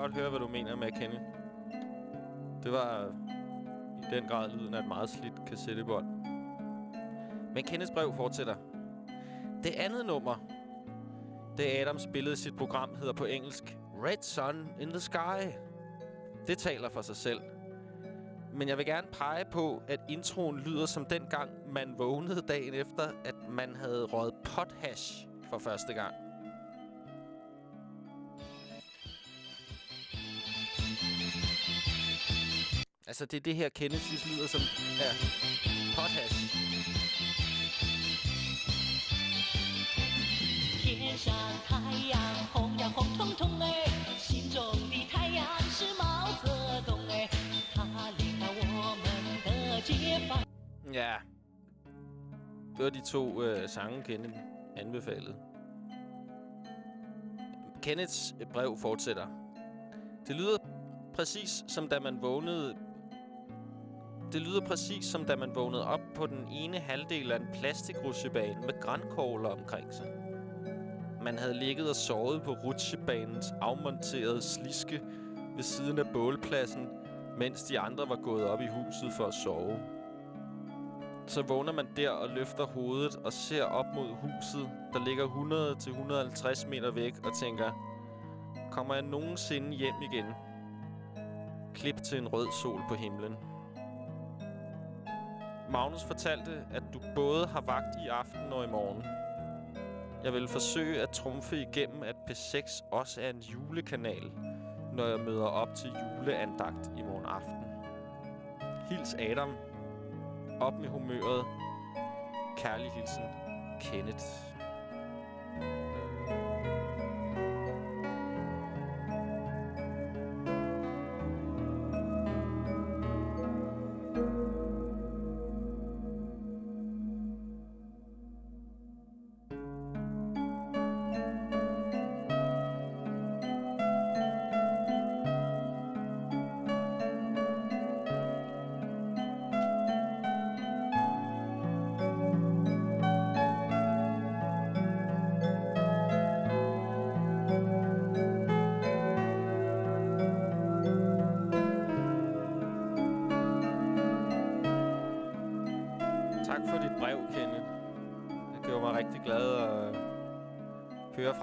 Godt høre, hvad du mener med, Kenny. Det var i den grad lyden af et meget slidt kassettebånd. Men Kenneths brev fortsætter. Det andet nummer, det Adam spillede sit program, hedder på engelsk Red Sun in the Sky. Det taler for sig selv. Men jeg vil gerne pege på, at introen lyder som dengang, man vågnede dagen efter, at man havde røget pothash for første gang. Altså, det er det her, Kenneth synes lyder som ja, potash. Ja. Det var de to øh, sange, Kenneth anbefalede. Kenneths brev fortsætter. Det lyder præcis som da man vågnede det lyder præcis som da man vågnede op på den ene halvdel af en plastikrutsjebane med grænkogler omkring sig. Man havde ligget og sovet på rutsjebanens afmonterede sliske ved siden af bålpladsen, mens de andre var gået op i huset for at sove. Så vågner man der og løfter hovedet og ser op mod huset, der ligger 100-150 meter væk og tænker, kommer jeg nogensinde hjem igen? Klip til en rød sol på himlen. Magnus fortalte, at du både har vagt i aften og i morgen. Jeg vil forsøge at trumfe igennem, at P6 også er en julekanal, når jeg møder op til juleandagt i morgen aften. Hils Adam. Op med humøret. Kærlig hilsen. Kenneth.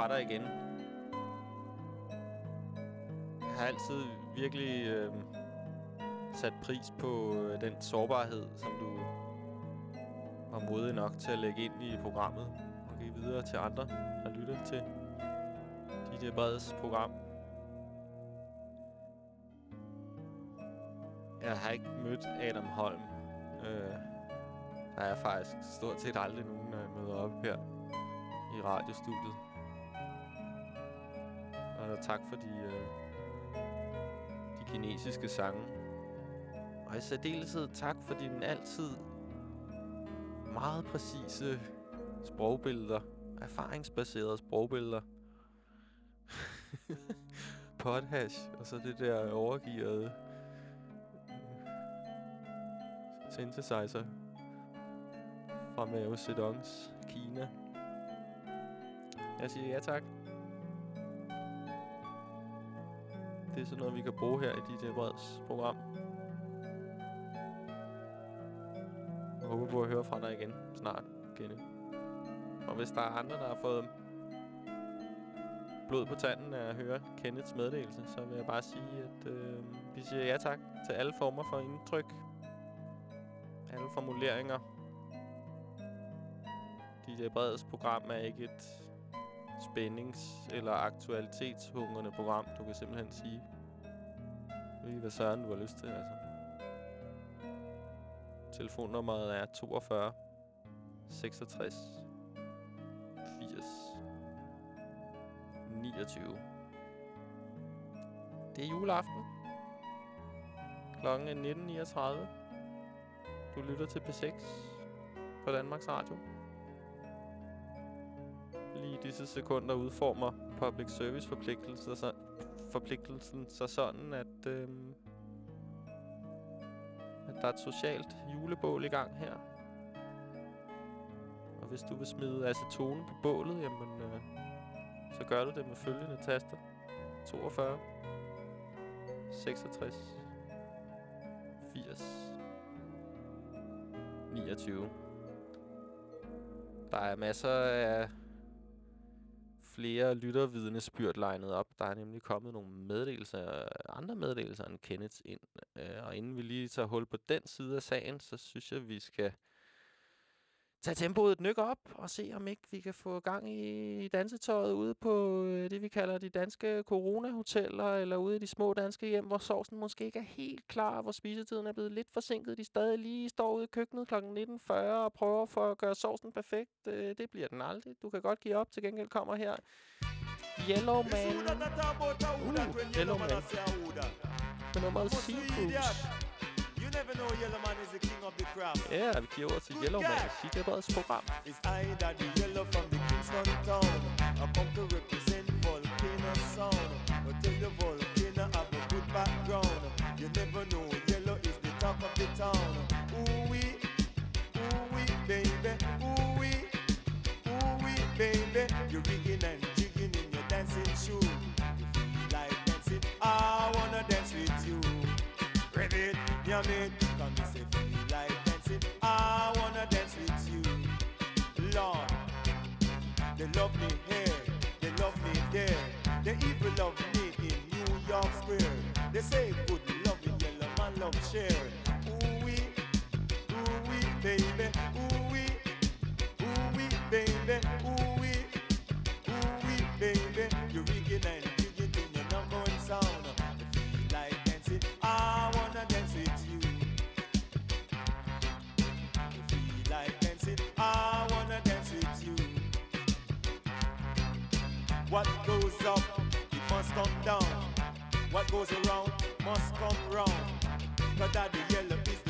Fra dig igen. Jeg har altid virkelig øh, sat pris på øh, den sårbarhed, som du var modig nok til at lægge ind i programmet og give videre til andre, der lytter til DJ Breds program. Jeg har ikke mødt Adam Holm. Øh, der er faktisk stort set aldrig nogen, når jeg møder op her i radiostudiet. Og tak for de, øh, de kinesiske sange. Og i særdeleshed tak for dine altid meget præcise sprogbilleder erfaringsbaserede sprogbilleder. Pothash, og så det der overgivede øh, synthesizer fra Mao Zedongs Kina. Jeg siger ja tak. Det er sådan noget, vi kan bruge her i DJ Breds program. Jeg håber på at høre fra dig igen snart, Kenny. Og hvis der er andre, der har fået blod på tanden af at høre Kenneths meddelelse, så vil jeg bare sige, at øh, vi siger ja tak til alle former for indtryk. Alle formuleringer. DJ Breds program er ikke et spændings- eller aktualitetshungrende program. Du kan simpelthen sige, lige hvad søren du har lyst til, altså. Telefonnummeret er 42 66 80 29. Det er juleaften. Klokken er 19.39. Du lytter til P6 på Danmarks Radio. Disse sekunder udformer public service forpligtelser så, forpligtelsen så sådan, at, øh, at der er et socialt julebål i gang her. Og hvis du vil smide acetone på bålet, jamen, øh, så gør du det med følgende taster. 42 66 80 29. Der er masser af flere lyttervidnesbyrd legnet op. Der er nemlig kommet nogle meddelelser, andre meddelelser end Kenneth ind. Øh, og inden vi lige tager hul på den side af sagen, så synes jeg, vi skal tage tempoet et nyk op og se, om ikke vi kan få gang i dansetøjet ude på øh, det, vi kalder de danske corona-hoteller, eller ude i de små danske hjem, hvor sovsen måske ikke er helt klar, hvor spisetiden er blevet lidt forsinket. De stadig lige står ude i køkkenet kl. 19.40 og prøver for at gøre sovsen perfekt. Øh, det bliver den aldrig. Du kan godt give op. Til gengæld kommer her Yellow Man. Uh, Yellow Man. Med nummeret Sea. You never know Yellow Man is the king crop. Ja, vi giver over til Yellow Man. Breds program. It's I that the yellow from the Kingston town. I come to represent Volcano Sound. But tell the volcano have a good background. You never know yellow is the top of the town. Ooh wee, ooh wee, baby, ooh wee, ooh wee, baby. You're rigging and jigging in your dancing shoe. York They say good love in yellow man love share. Ooh wee, ooh wee, baby, ooh wee, ooh wee, baby, ooh wee, ooh wee, baby. You're rigging and jigging in your number one sound. You feel like dancing, I wanna dance with you. You feel like dancing, I wanna dance with you. What goes up, it must come down. What goes around must come round. Cause that the yellow is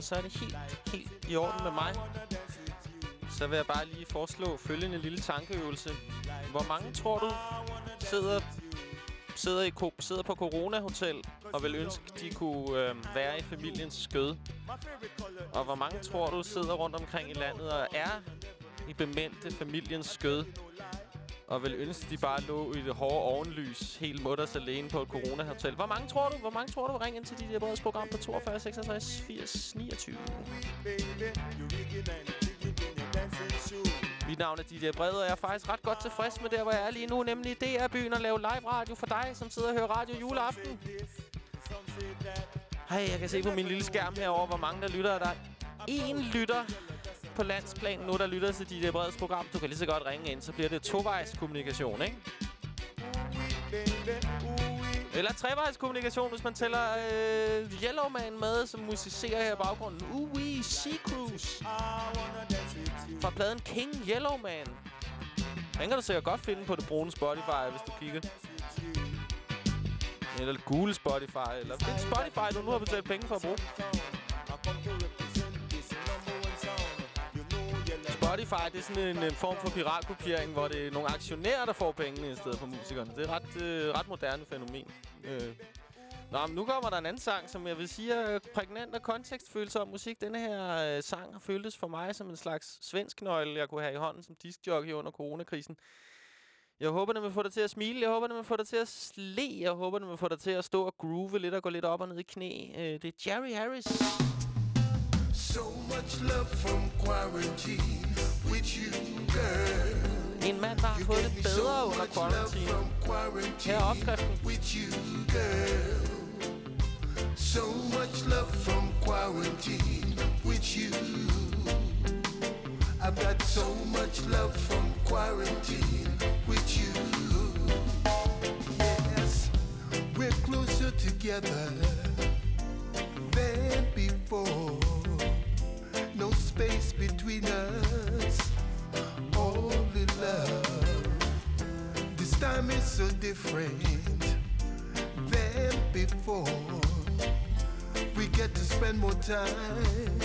jamen så er det helt, helt i orden med mig. Så vil jeg bare lige foreslå følgende lille tankeøvelse. Hvor mange tror du sidder, sidder, i, sidder på Corona Hotel og vil ønske, de kunne øh, være i familiens skød? Og hvor mange tror du sidder rundt omkring i landet og er i bemente familiens skød? Og vil ønske, de bare lå i det hårde ovenlys, helt mutters alene på et corona-hotel. Hvor mange tror du? Hvor mange tror du vil ringe ind til dit der Breds program på 42 66 80 29? Mit navn er DJ Brede, og jeg er faktisk ret godt tilfreds med der, hvor jeg er lige nu, nemlig DR-byen og lave live radio for dig, som sidder og hører radio juleaften. Hej, jeg kan se på min lille skærm herover, hvor mange der lytter. Der er én lytter på landsplan nu, der lytter til dit Breds program. Du kan lige så godt ringe ind, så bliver det tovejs kommunikation, ikke? Eller trevejs kommunikation, hvis man tæller øh, Yellowman med, som musicerer her i baggrunden. Ui, Sea Cruise. Fra pladen King Yellowman. Den kan du sikkert godt finde på det brune Spotify, hvis du kigger. Eller det gule Spotify, eller det Spotify, du nu har betalt penge for at bruge. Spotify, det er sådan en, en form for piratkopiering, hvor det er nogle aktionærer, der får pengene i stedet for musikerne. Det er et ret, øh, ret moderne fænomen. Øh. Nå, men nu kommer der en anden sang, som jeg vil sige er prægnant og kontekstfølsom musik. Denne her øh, sang har føltes for mig som en slags svensk nøgle, jeg kunne have i hånden som diskjockey under coronakrisen. Jeg håber, den vil få dig til at smile. Jeg håber, den vil få dig til at sle. Jeg håber, den vil få dig til at stå og groove lidt og gå lidt op og ned i knæ. Øh, det er Jerry Harris. So much love from quarantine. En mand, der har fået det bedre under quarantine. Her er opskriften. With you, girl. So much love from quarantine with you. I've got so much love from quarantine with you. Yes, we're closer together than before. No space between us, only love. This time is so different than before. We get to spend more time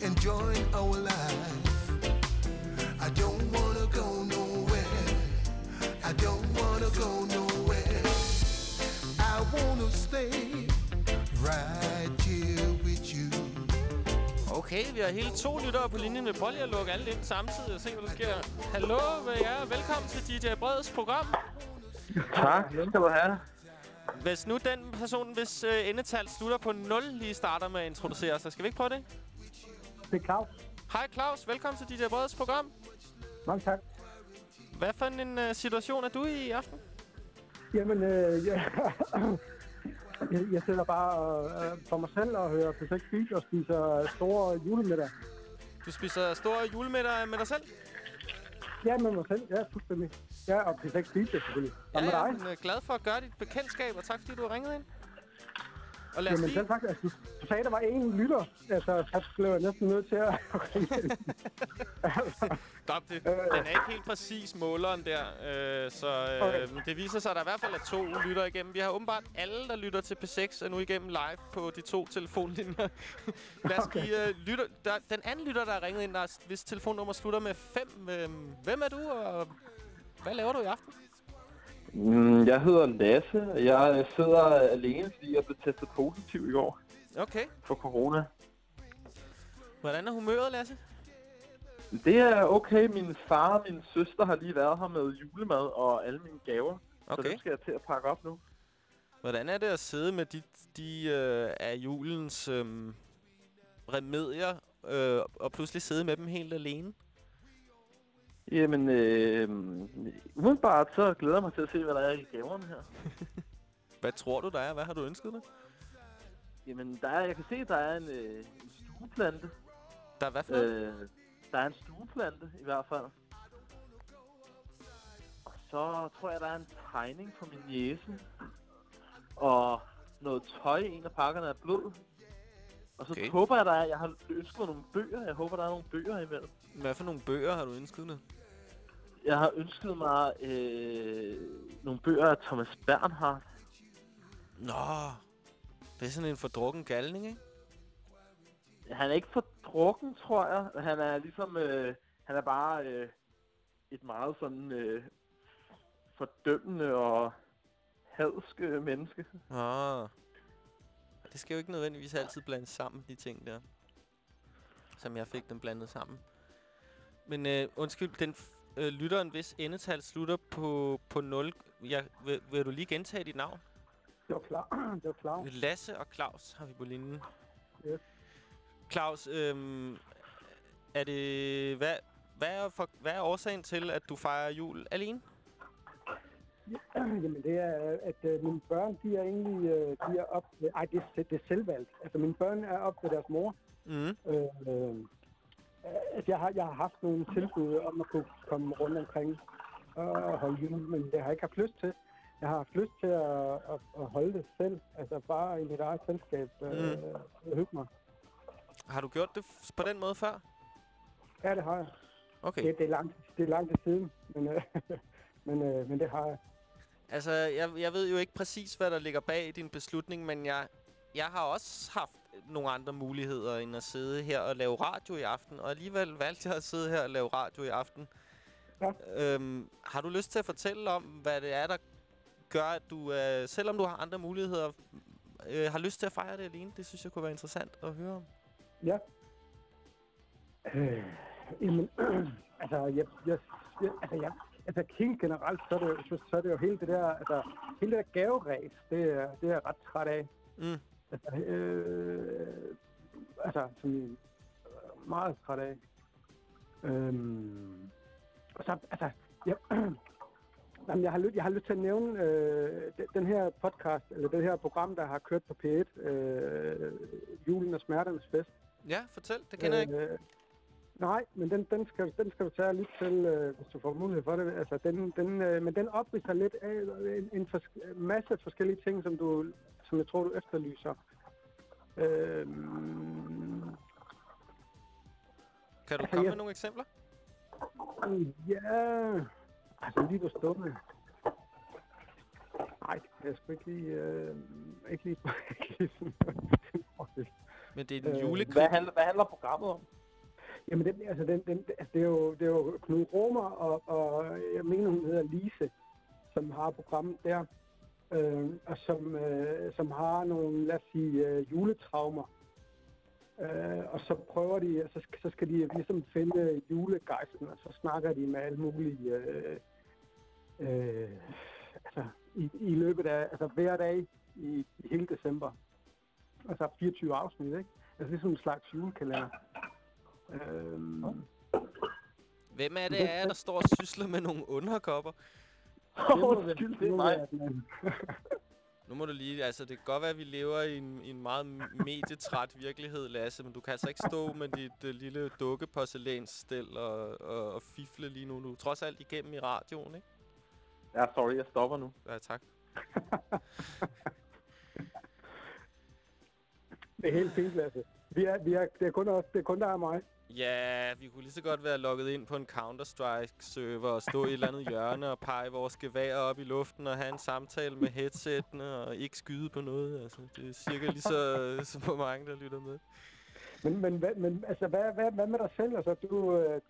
enjoying our life. I don't wanna go nowhere. I don't wanna go nowhere. I wanna stay right. Okay, vi har hele to lyttere på linjen. Vi prøver at lukke alle ind samtidig og se, hvad der sker. Hallo med jer. Velkommen til DJ Breds program. Tak, skal du have. Hvis nu den person, hvis øh, endetal slutter på 0, lige starter med at introducere sig. Skal vi ikke prøve det? Det er Claus. Hej Claus, velkommen til DJ Breds program. Mange tak. Hvad for en øh, situation er du i i aften? Jamen, øh, jeg, jeg, jeg sidder bare øh, for mig selv og hører 6 Beat og spiser store julemiddag. Du spiser store julemiddag med dig selv? Ja, med mig selv. Ja, fuldstændig. Ja, og 6 Beat selvfølgelig. Ja, jeg dig. er glad for at gøre dit bekendtskab, og tak fordi du har ringet ind. Og lad os Jamen lige... selv tak. Altså, du, sagde, der var én lytter. Altså, så blev jeg næsten nødt til at ind. Stop det. Den er ikke helt præcis måleren der, øh, så øh, Okay. det viser sig, at der i hvert fald er to lytter igennem. Vi har åbenbart alle, der lytter til P6, er nu igennem live på de to telefonlinjer. Lad os Okay. give øh, lytter... Der, den anden lytter, der er ringet ind, der, er- hvis telefonnummer slutter med 5. Øh, hvem er du, og hvad laver du i aften? Mm, jeg hedder Lasse, og jeg sidder alene, fordi jeg blev testet positiv i går Okay. for corona. Hvordan er humøret, Lasse? Det er okay. Min far og min søster har lige været her med julemad og alle mine gaver. Okay. Så dem skal jeg til at pakke op nu. Hvordan er det at sidde med de, de øh, af julens øh, remedier, øh, og pludselig sidde med dem helt alene? Jamen, øh, umiddelbart så glæder jeg mig til at se, hvad der er i gaverne her. Hvad tror du, der er? Hvad har du ønsket dig? Jamen, der er, jeg kan se, der er en, øh, en stueplante. Der er hvad for? Øh, der er en stueplante, i hvert fald. Og så tror jeg, der er en tegning på min jæse. Og noget tøj, en af pakkerne er blød. Og så Okay. håber jeg, der er, jeg har ønsket nogle bøger. Jeg håber, der er nogle bøger imellem. Hvad for nogle bøger har du ønsket dig? Jeg har ønsket mig øh, nogle bøger af Thomas Bernhardt. Nå, det er sådan en fordrukken galning, ikke? Han er ikke for drukken, tror jeg. Han er ligesom... Øh, han er bare øh, et meget sådan øh, fordømmende og hadsk øh, menneske. Åh. Det skal jo ikke nødvendigvis altid blandes sammen, de ting der. Som jeg fik dem blandet sammen. Men øh, undskyld, den øh, lytteren, hvis endetal slutter på, på 0. Jeg, vil, vil du lige gentage dit navn? Det var klar. det var klar. Lasse og Claus har vi på linjen. Yes. Claus, øhm, er det... Hvad, hvad, er for, hvad er årsagen til, at du fejrer jul alene? Jamen det er, at øh, mine børn, de er egentlig, øh, de er op... Ej, det er, det er selvvalgt. Altså mine børn er op ved deres mor. Mm. Øh, øh, altså, jeg, har, jeg har haft nogle tilbud om at kunne komme rundt omkring og holde jul, men det har jeg ikke haft lyst til. Jeg har haft lyst til at, at, at holde det selv, altså bare i mit eget selskab øh, Mm. hygge mig. Har du gjort det på den måde før? Ja, det har jeg. Okay. Det, det, er, langt, det er langt siden, men, øh, men, øh, men det har jeg. Altså, jeg, jeg ved jo ikke præcis, hvad der ligger bag din beslutning, men jeg, jeg har også haft nogle andre muligheder end at sidde her og lave radio i aften, og alligevel valgte jeg at sidde her og lave radio i aften. Ja. Øhm, har du lyst til at fortælle om, hvad det er, der gør, at du, øh, selvom du har andre muligheder, øh, har lyst til at fejre det alene? Det synes jeg kunne være interessant at høre om. Ja. Øh, jamen, altså, jeg, jeg, jeg, altså, jeg, altså, helt generelt, så er, det, jo- så, så er det jo hele det der, altså, hele det der gaveræs, det det er jeg ret træt af. Mm. Øh, altså, sådan, øh, meget træt af. Øhm, og så, altså, jeg, jamen, jeg, har lyst, jeg har lyst til at nævne øh, den, den her podcast, eller det her program, der har kørt på P1, øh, Julen og Smerternes Fest. Ja, fortæl. Det kender jeg ikke. Øh, nej, men den, den, skal, den skal du tage lidt til, øh, hvis du får mulighed for det. Altså, den, den, øh, men den opridser lidt af en, en fors- masse forskellige ting, som, du, som jeg tror, du efterlyser. Øh, Kan du altså, komme jeg- med nogle eksempler? ja, altså lige på stående. Nej, det er sgu ikke lige... Øh, ikke lige. Men det er den Øh, julekrig. Hvad handler, hvad handler programmet om? Jamen, den, altså, den, den, altså, det, er jo, det er jo Knud Romer, og, og jeg mener, hun hedder Lise, som har programmet der, øh, og som, øh, som har nogle, lad os sige, øh, juletraumer. Øh, og så prøver de, så, så skal de ligesom finde julegejsten, og så snakker de med alle mulige, øh, øh, altså i, i løbet af, altså hver dag i, i hele december. Altså 24 afsnit, ikke? Altså ligesom en slags julekalender. Øhm, Hvem er det, er, der står og sysler med nogle underkopper? Det vel- det at man- Nu må du lige, altså det kan godt være, at vi lever i en, i en meget medietræt virkelighed, Lasse, men du kan altså ikke stå med dit uh, lille dukkeporcelænsstel og, og, og fifle lige nu. Du er trods alt igennem i radioen, ikke? Ja, sorry, jeg stopper nu. Ja, tak. Det er helt fint, Lasse. Vi er, vi er, det, er kun os, det er kun dig og mig. Ja, vi kunne lige så godt være logget ind på en Counter-Strike-server og stå i et eller andet hjørne og pege vores geværer op i luften og have en samtale med headsettene og ikke skyde på noget. Altså, det er cirka lige så, så på mange, der lytter med. Men, men, hvad, men altså, hvad, hvad, hvad med dig selv? Altså, du, øh,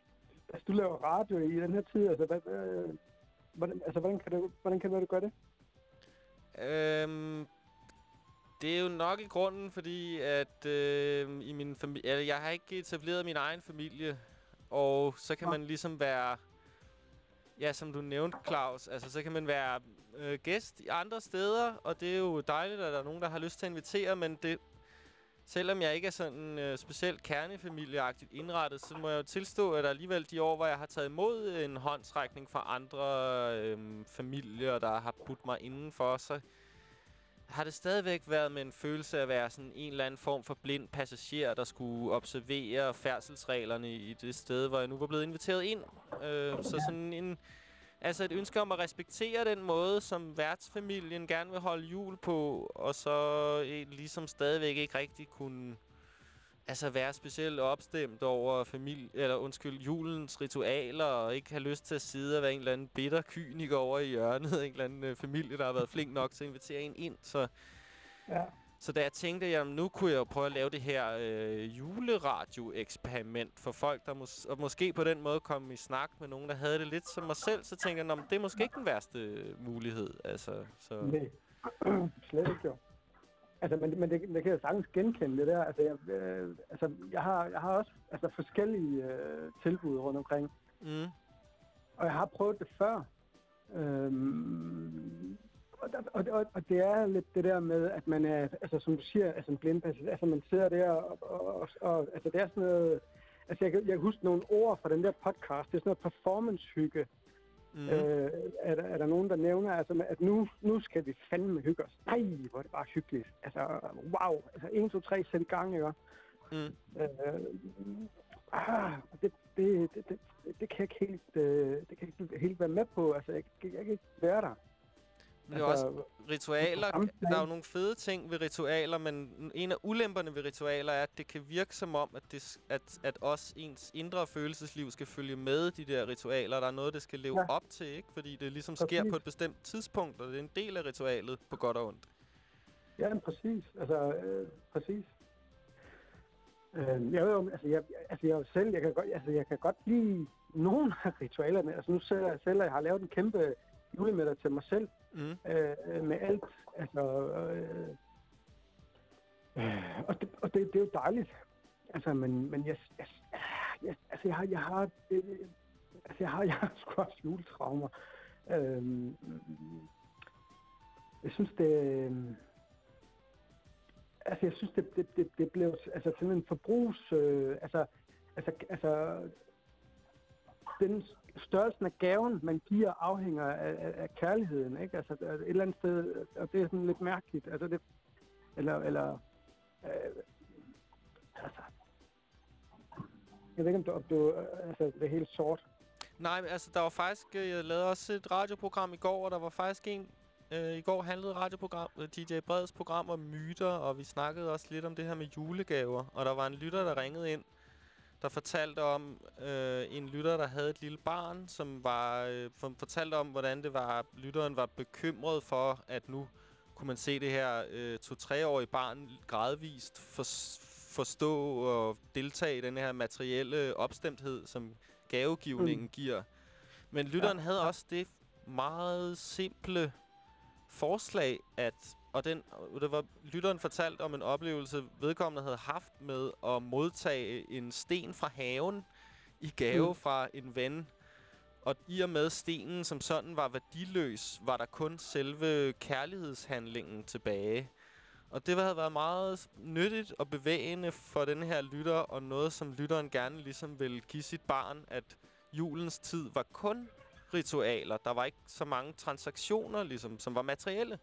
altså, du laver radio i den her tid. Altså, hvad, hvad, hvordan, altså, hvordan kan du, hvordan kan du gøre det? Øhm, det er jo nok i grunden, fordi at øh, i min familie, altså, jeg har ikke etableret min egen familie, og så kan man ligesom være, ja, som du nævnte, Claus, altså så kan man være øh, gæst i andre steder, og det er jo dejligt, at der er nogen, der har lyst til at invitere, men det, selvom jeg ikke er sådan øh, specielt kernefamilieagtigt indrettet, så må jeg jo tilstå, at alligevel de år, hvor jeg har taget imod en håndsrækning fra andre øh, familier, der har budt mig indenfor, så har det stadigvæk været med en følelse af at være sådan en eller anden form for blind passager, der skulle observere færdselsreglerne i det sted, hvor jeg nu var blevet inviteret ind. Øh, så sådan en... Altså et ønske om at respektere den måde, som værtsfamilien gerne vil holde jul på, og så eh, ligesom stadigvæk ikke rigtig kunne altså være specielt opstemt over familie, eller undskyld, julens ritualer, og ikke have lyst til at sidde og være en eller anden bitter kyniker over i hjørnet, en eller anden øh, familie, der har været flink nok til at invitere en ind. Så, Ja. så da jeg tænkte, jamen nu kunne jeg jo prøve at lave det her øh, juleradio-eksperiment for folk, der mås og måske på den måde komme i snak med nogen, der havde det lidt som mig selv, så tænkte jeg, "Nå, men det er måske ikke den værste øh, mulighed. Altså, så... Nej, slet ikke jo. Altså, men, men det, det kan jeg sagtens genkende, det der. Altså, jeg, øh, altså, jeg, har, jeg har også altså, forskellige øh, tilbud rundt omkring. Mm. Og jeg har prøvet det før. Øhm, og, og, og, og det er lidt det der med, at man er, altså som du siger, altså en blindpasset, altså man sidder der og, og, og, og altså det er sådan noget, altså jeg, jeg kan huske nogle ord fra den der podcast, det er sådan noget performance-hygge. Mm. Øh, er, der, er der nogen, der nævner, altså, at nu, nu skal vi fandme hygge os? Nej, hvor er det bare hyggeligt. Altså, wow. Altså, 1, 2, 3, sæt i gang, ikke? Mm. Øh, ah, det, det, det, det, det, kan jeg ikke helt, øh, det kan jeg ikke helt være med på. Altså, jeg, jeg, jeg kan ikke være der. Men det er Altså, også ritualer. Der er jo nogle fede ting ved ritualer, men en af ulemperne ved ritualer er, at det kan virke som om, at, det, at, at også ens indre følelsesliv skal følge med de der ritualer. Der er noget, det skal leve Ja. op til, ikke? Fordi det ligesom sker Præcis. på et bestemt tidspunkt, og det er en del af ritualet på godt og ondt. Ja, men præcis. Altså, øh, præcis. Øh, jeg, er jo, altså, jeg, altså, jeg selv, jeg kan, godt, altså, jeg kan godt lide nogle af ritualerne. Altså, nu selv, at jeg har lavet en kæmpe julemiddag til mig selv. Mm. Øh, med alt. Altså, øh, øh, og det, og det, det er jo dejligt. Altså, men, men jeg, jeg, jeg, altså, jeg har, jeg har, øh, altså, jeg har, jeg har sgu også juletraumer. Øh, jeg synes, det... øh, Altså, jeg synes, det, det, det, det blev altså, sådan en forbrugs... Øh, altså, altså, altså, den størrelsen af gaven, man giver, afhænger af, af, af kærligheden, ikke? Altså, et eller andet sted, og det er sådan lidt mærkeligt. Altså, det, eller, eller, øh, altså, jeg ved ikke, om du, om du øh, altså, det er helt sort. Nej, altså, der var faktisk... Øh, jeg lavede også et radioprogram i går, og der var faktisk en... Øh, I går handlede radioprogram, øh, DJ Breds program om myter, og vi snakkede også lidt om det her med julegaver. Og der var en lytter, der ringede ind, der fortalte om øh, en lytter, der havde et lille barn, som var øh, for, fortalte om, hvordan det var, lytteren var bekymret for, at nu kunne man se det her øh, to-treårige barn gradvist for, forstå og deltage i den her materielle opstemthed, som gavegivningen mm. giver. Men lytteren ja. havde også det meget simple forslag, at og den, og det var lytteren fortalt om en oplevelse, vedkommende havde haft med at modtage en sten fra haven i gave mm. Fra en ven. Og i og med stenen som sådan var værdiløs, var der kun selve kærlighedshandlingen tilbage. Og det havde været meget nyttigt og bevægende for den her lytter, og noget, som lytteren gerne ligesom vil give sit barn, at julens tid var kun ritualer. Der var ikke så mange transaktioner, ligesom, som var materielle.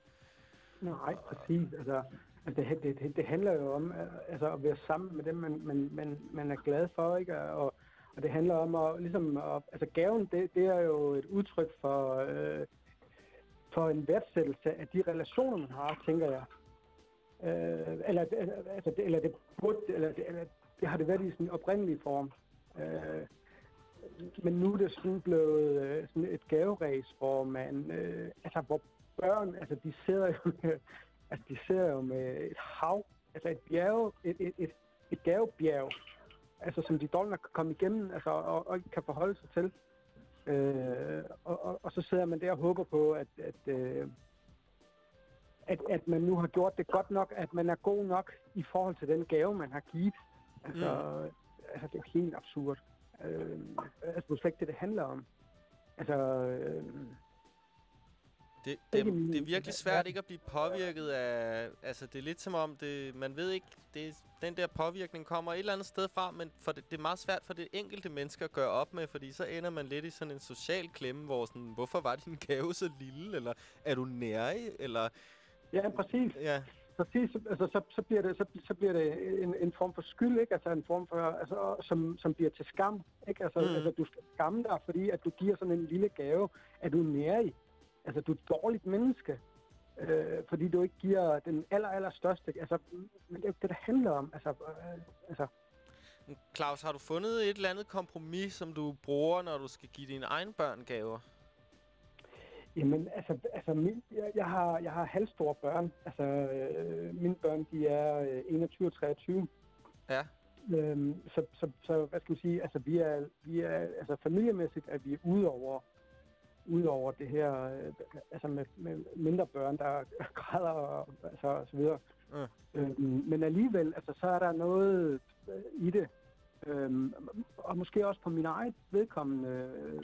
Nej, præcis. Altså, det, det, det, det handler jo om øh, altså, at være sammen med dem, man, man, man, man er glad for, ikke? Og, og det handler om at, ligesom, at, altså gaven, det, det er jo et udtryk for, øh, for en værdsættelse af de relationer, man har, tænker jeg. Øh, eller, altså, det, eller, det burde, eller, det, eller det har det været i sådan en oprindelig form. Øh, men nu er det sådan blevet øh, sådan et gaveræs, hvor man, øh, altså hvor børn, altså de sidder jo med, altså de sidder jo med et hav, altså et bjerg, et, et, et, et gavebjerg, altså som de dårligt kan komme igennem, altså og, og ikke kan forholde sig til. Øh, og, og, og så sidder man der og håber på, at, at, øh, at, at man nu har gjort det godt nok, at man er god nok i forhold til den gave, man har givet. Altså, mm. altså det er jo helt absurd. Øh, altså, det er slet ikke det, det handler om. Altså, øh, Det, det, er, det er virkelig svært ikke at blive påvirket af... Altså, det er lidt som om, det, man ved ikke... Det, den der påvirkning kommer et eller andet sted fra, men for det, det er meget svært for det enkelte menneske at gøre op med, fordi så ender man lidt i sådan en social klemme, hvor sådan, hvorfor var din gave så lille, eller er du nærig, eller... Ja, præcis. Ja. Præcis, altså, så, så, bliver det, så, så bliver det en, en form for skyld, ikke? Altså en form for, altså, som, som bliver til skam, ikke? Altså, mm. altså, du skal skamme dig, fordi at du giver sådan en lille gave, at du er nærig. Altså, du er et dårligt menneske. øh, fordi du ikke giver den aller, aller største, altså, men det er jo det, der handler om, altså, øh, altså, Claus, har du fundet et eller andet kompromis, som du bruger, når du skal give dine egne børn gaver? Jamen, altså, altså min, jeg, jeg, har, jeg har halvstore børn. Altså, øh, mine børn, de er øh, 21 og 23. Ja. Øhm, så, så, så, hvad skal man sige, altså, vi er, vi er, altså, familiemæssigt er vi ude over, ude over det her, øh, altså med, med mindre børn, der græder og, altså, og så videre. Mm. Øhm, men alligevel, altså, så er der noget øh, i det. Øhm, og måske også på min eget vedkommende, øh,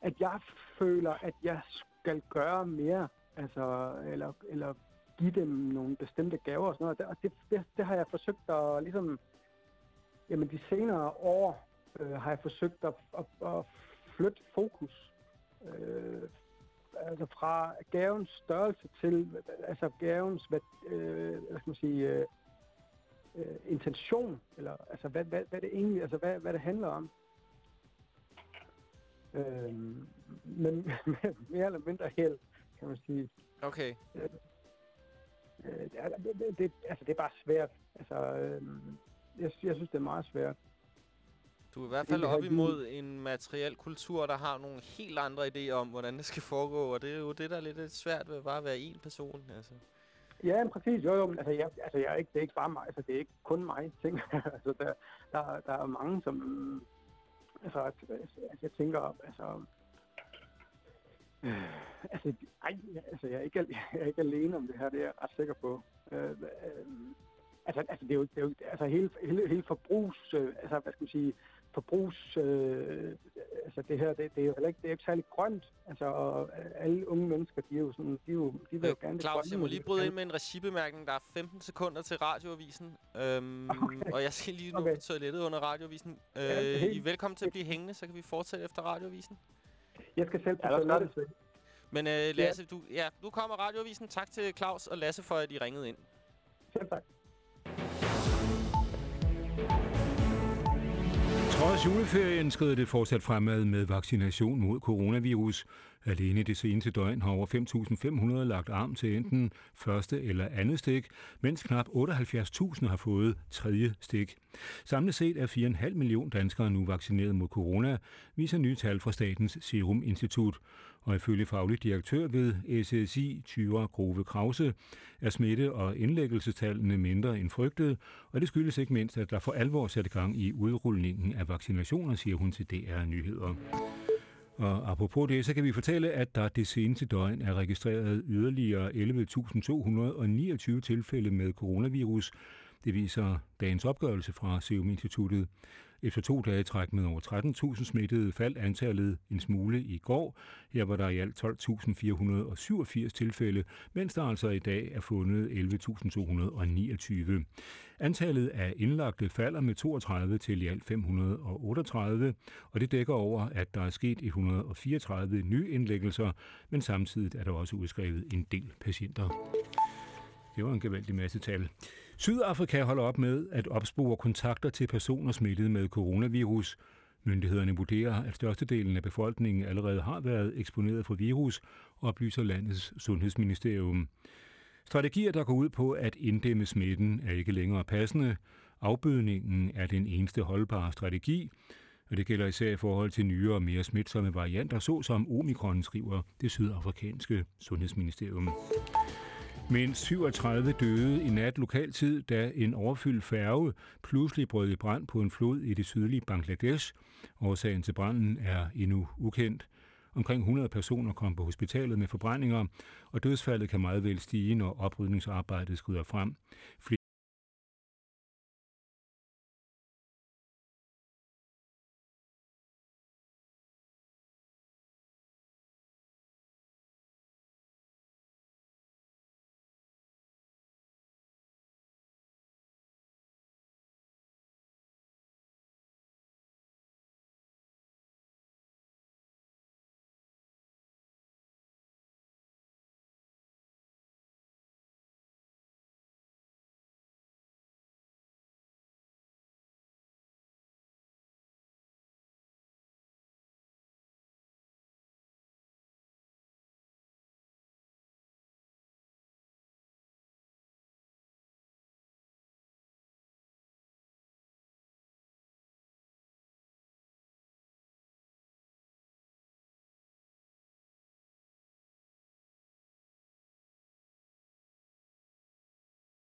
at jeg føler, at jeg skal gøre mere, altså, eller, eller give dem nogle bestemte gaver og sådan noget. Og det, det, det har jeg forsøgt at ligesom, jamen de senere år øh, har jeg forsøgt at, at, at flytte fokus. Øh, altså fra gavens størrelse til, altså gavens, hvad, øh, hvad skal man sige, øh, øh, intention, eller altså hvad, hvad, hvad det egentlig, altså hvad, hvad det handler om. Øh, men mere eller mindre held, kan man sige. Okay. Øh, øh, det, det, det, det, altså, det er bare svært. Altså, øh, jeg, jeg synes, det er meget svært. Du er i hvert fald op imod en materiel kultur, der har nogle helt andre idéer om, hvordan det skal foregå, og det er jo det, der er lidt svært ved bare at være én person. Altså. Ja, præcis. Jo, jo, men altså, jeg, altså, jeg er ikke, det er ikke bare mig. Altså, det er ikke kun mig, ting. altså, der, der, der er mange, som... Altså, altså, jeg tænker, altså... Øh, altså, ej, altså, jeg er, ikke, jeg er ikke alene om det her, det er jeg ret sikker på. Øh, øh, altså, altså, det er jo, det er jo altså, hele, hele, hele forbrugs... Øh, altså, hvad skal man sige forbrugs... Øh, altså det her, det, det er jo heller ikke, det er ikke særlig grønt. Altså, og alle unge mennesker, de er jo sådan, de, er jo, de vil jo gerne det Claus, grønne, jeg må lige de bryde ind med en regibemærkning. Der er 15 sekunder til radioavisen, øhm, okay. og jeg skal lige nu Okay. på toilettet under radioavisen. Øh, Ja, helt- I er velkommen til at blive hængende, så kan vi fortsætte efter radioavisen. Jeg skal selv på Ja, toilettet. Men øh, Lasse, du, ja, nu kommer radioavisen. Tak til Claus og Lasse for, at I ringede ind. Selv tak. Trods juleferien skrider det fortsat fremad med vaccination mod coronavirus. Alene det seneste døgn har over 5.500 lagt arm til enten første eller andet stik, mens knap 78.000 har fået tredje stik. Samlet set er 4,5 million danskere nu vaccineret mod corona, viser nye tal fra Statens Serum Institut. Og ifølge faglig direktør ved SSI, Tyre Grove Krause, er smitte- og indlæggelsestallene mindre end frygtet, og det skyldes ikke mindst, at der for alvor satte gang i udrulningen af vaccinationer, siger hun til DR Nyheder. Og apropos det, så kan vi fortælle, at der det seneste døgn er registreret yderligere 11.229 tilfælde med coronavirus. Det viser dagens opgørelse fra Serum Instituttet. Efter to dage træk med over 13.000 smittede faldt antallet en smule i går. Her var der i alt 12.487 tilfælde, mens der altså i dag er fundet 11.229. Antallet af indlagte falder med 32 til i alt 538, og det dækker over, at der er sket 134 nye indlæggelser, men samtidig er der også udskrevet en del patienter. Det var en gevaldig masse tal. Sydafrika holder op med at opspore kontakter til personer smittet med coronavirus. Myndighederne vurderer, at størstedelen af befolkningen allerede har været eksponeret for virus, oplyser landets sundhedsministerium. Strategier, der går ud på at inddæmme smitten, er ikke længere passende. Afbødningen er den eneste holdbare strategi, og det gælder især i forhold til nyere og mere smitsomme varianter, såsom omikron, skriver det sydafrikanske sundhedsministerium. Mindst 37 døde i nat lokaltid, da en overfyldt færge pludselig brød i brand på en flod i det sydlige Bangladesh. Årsagen til branden er endnu ukendt. Omkring 100 personer kom på hospitalet med forbrændinger, og dødsfaldet kan meget vel stige, når oprydningsarbejdet skrider frem.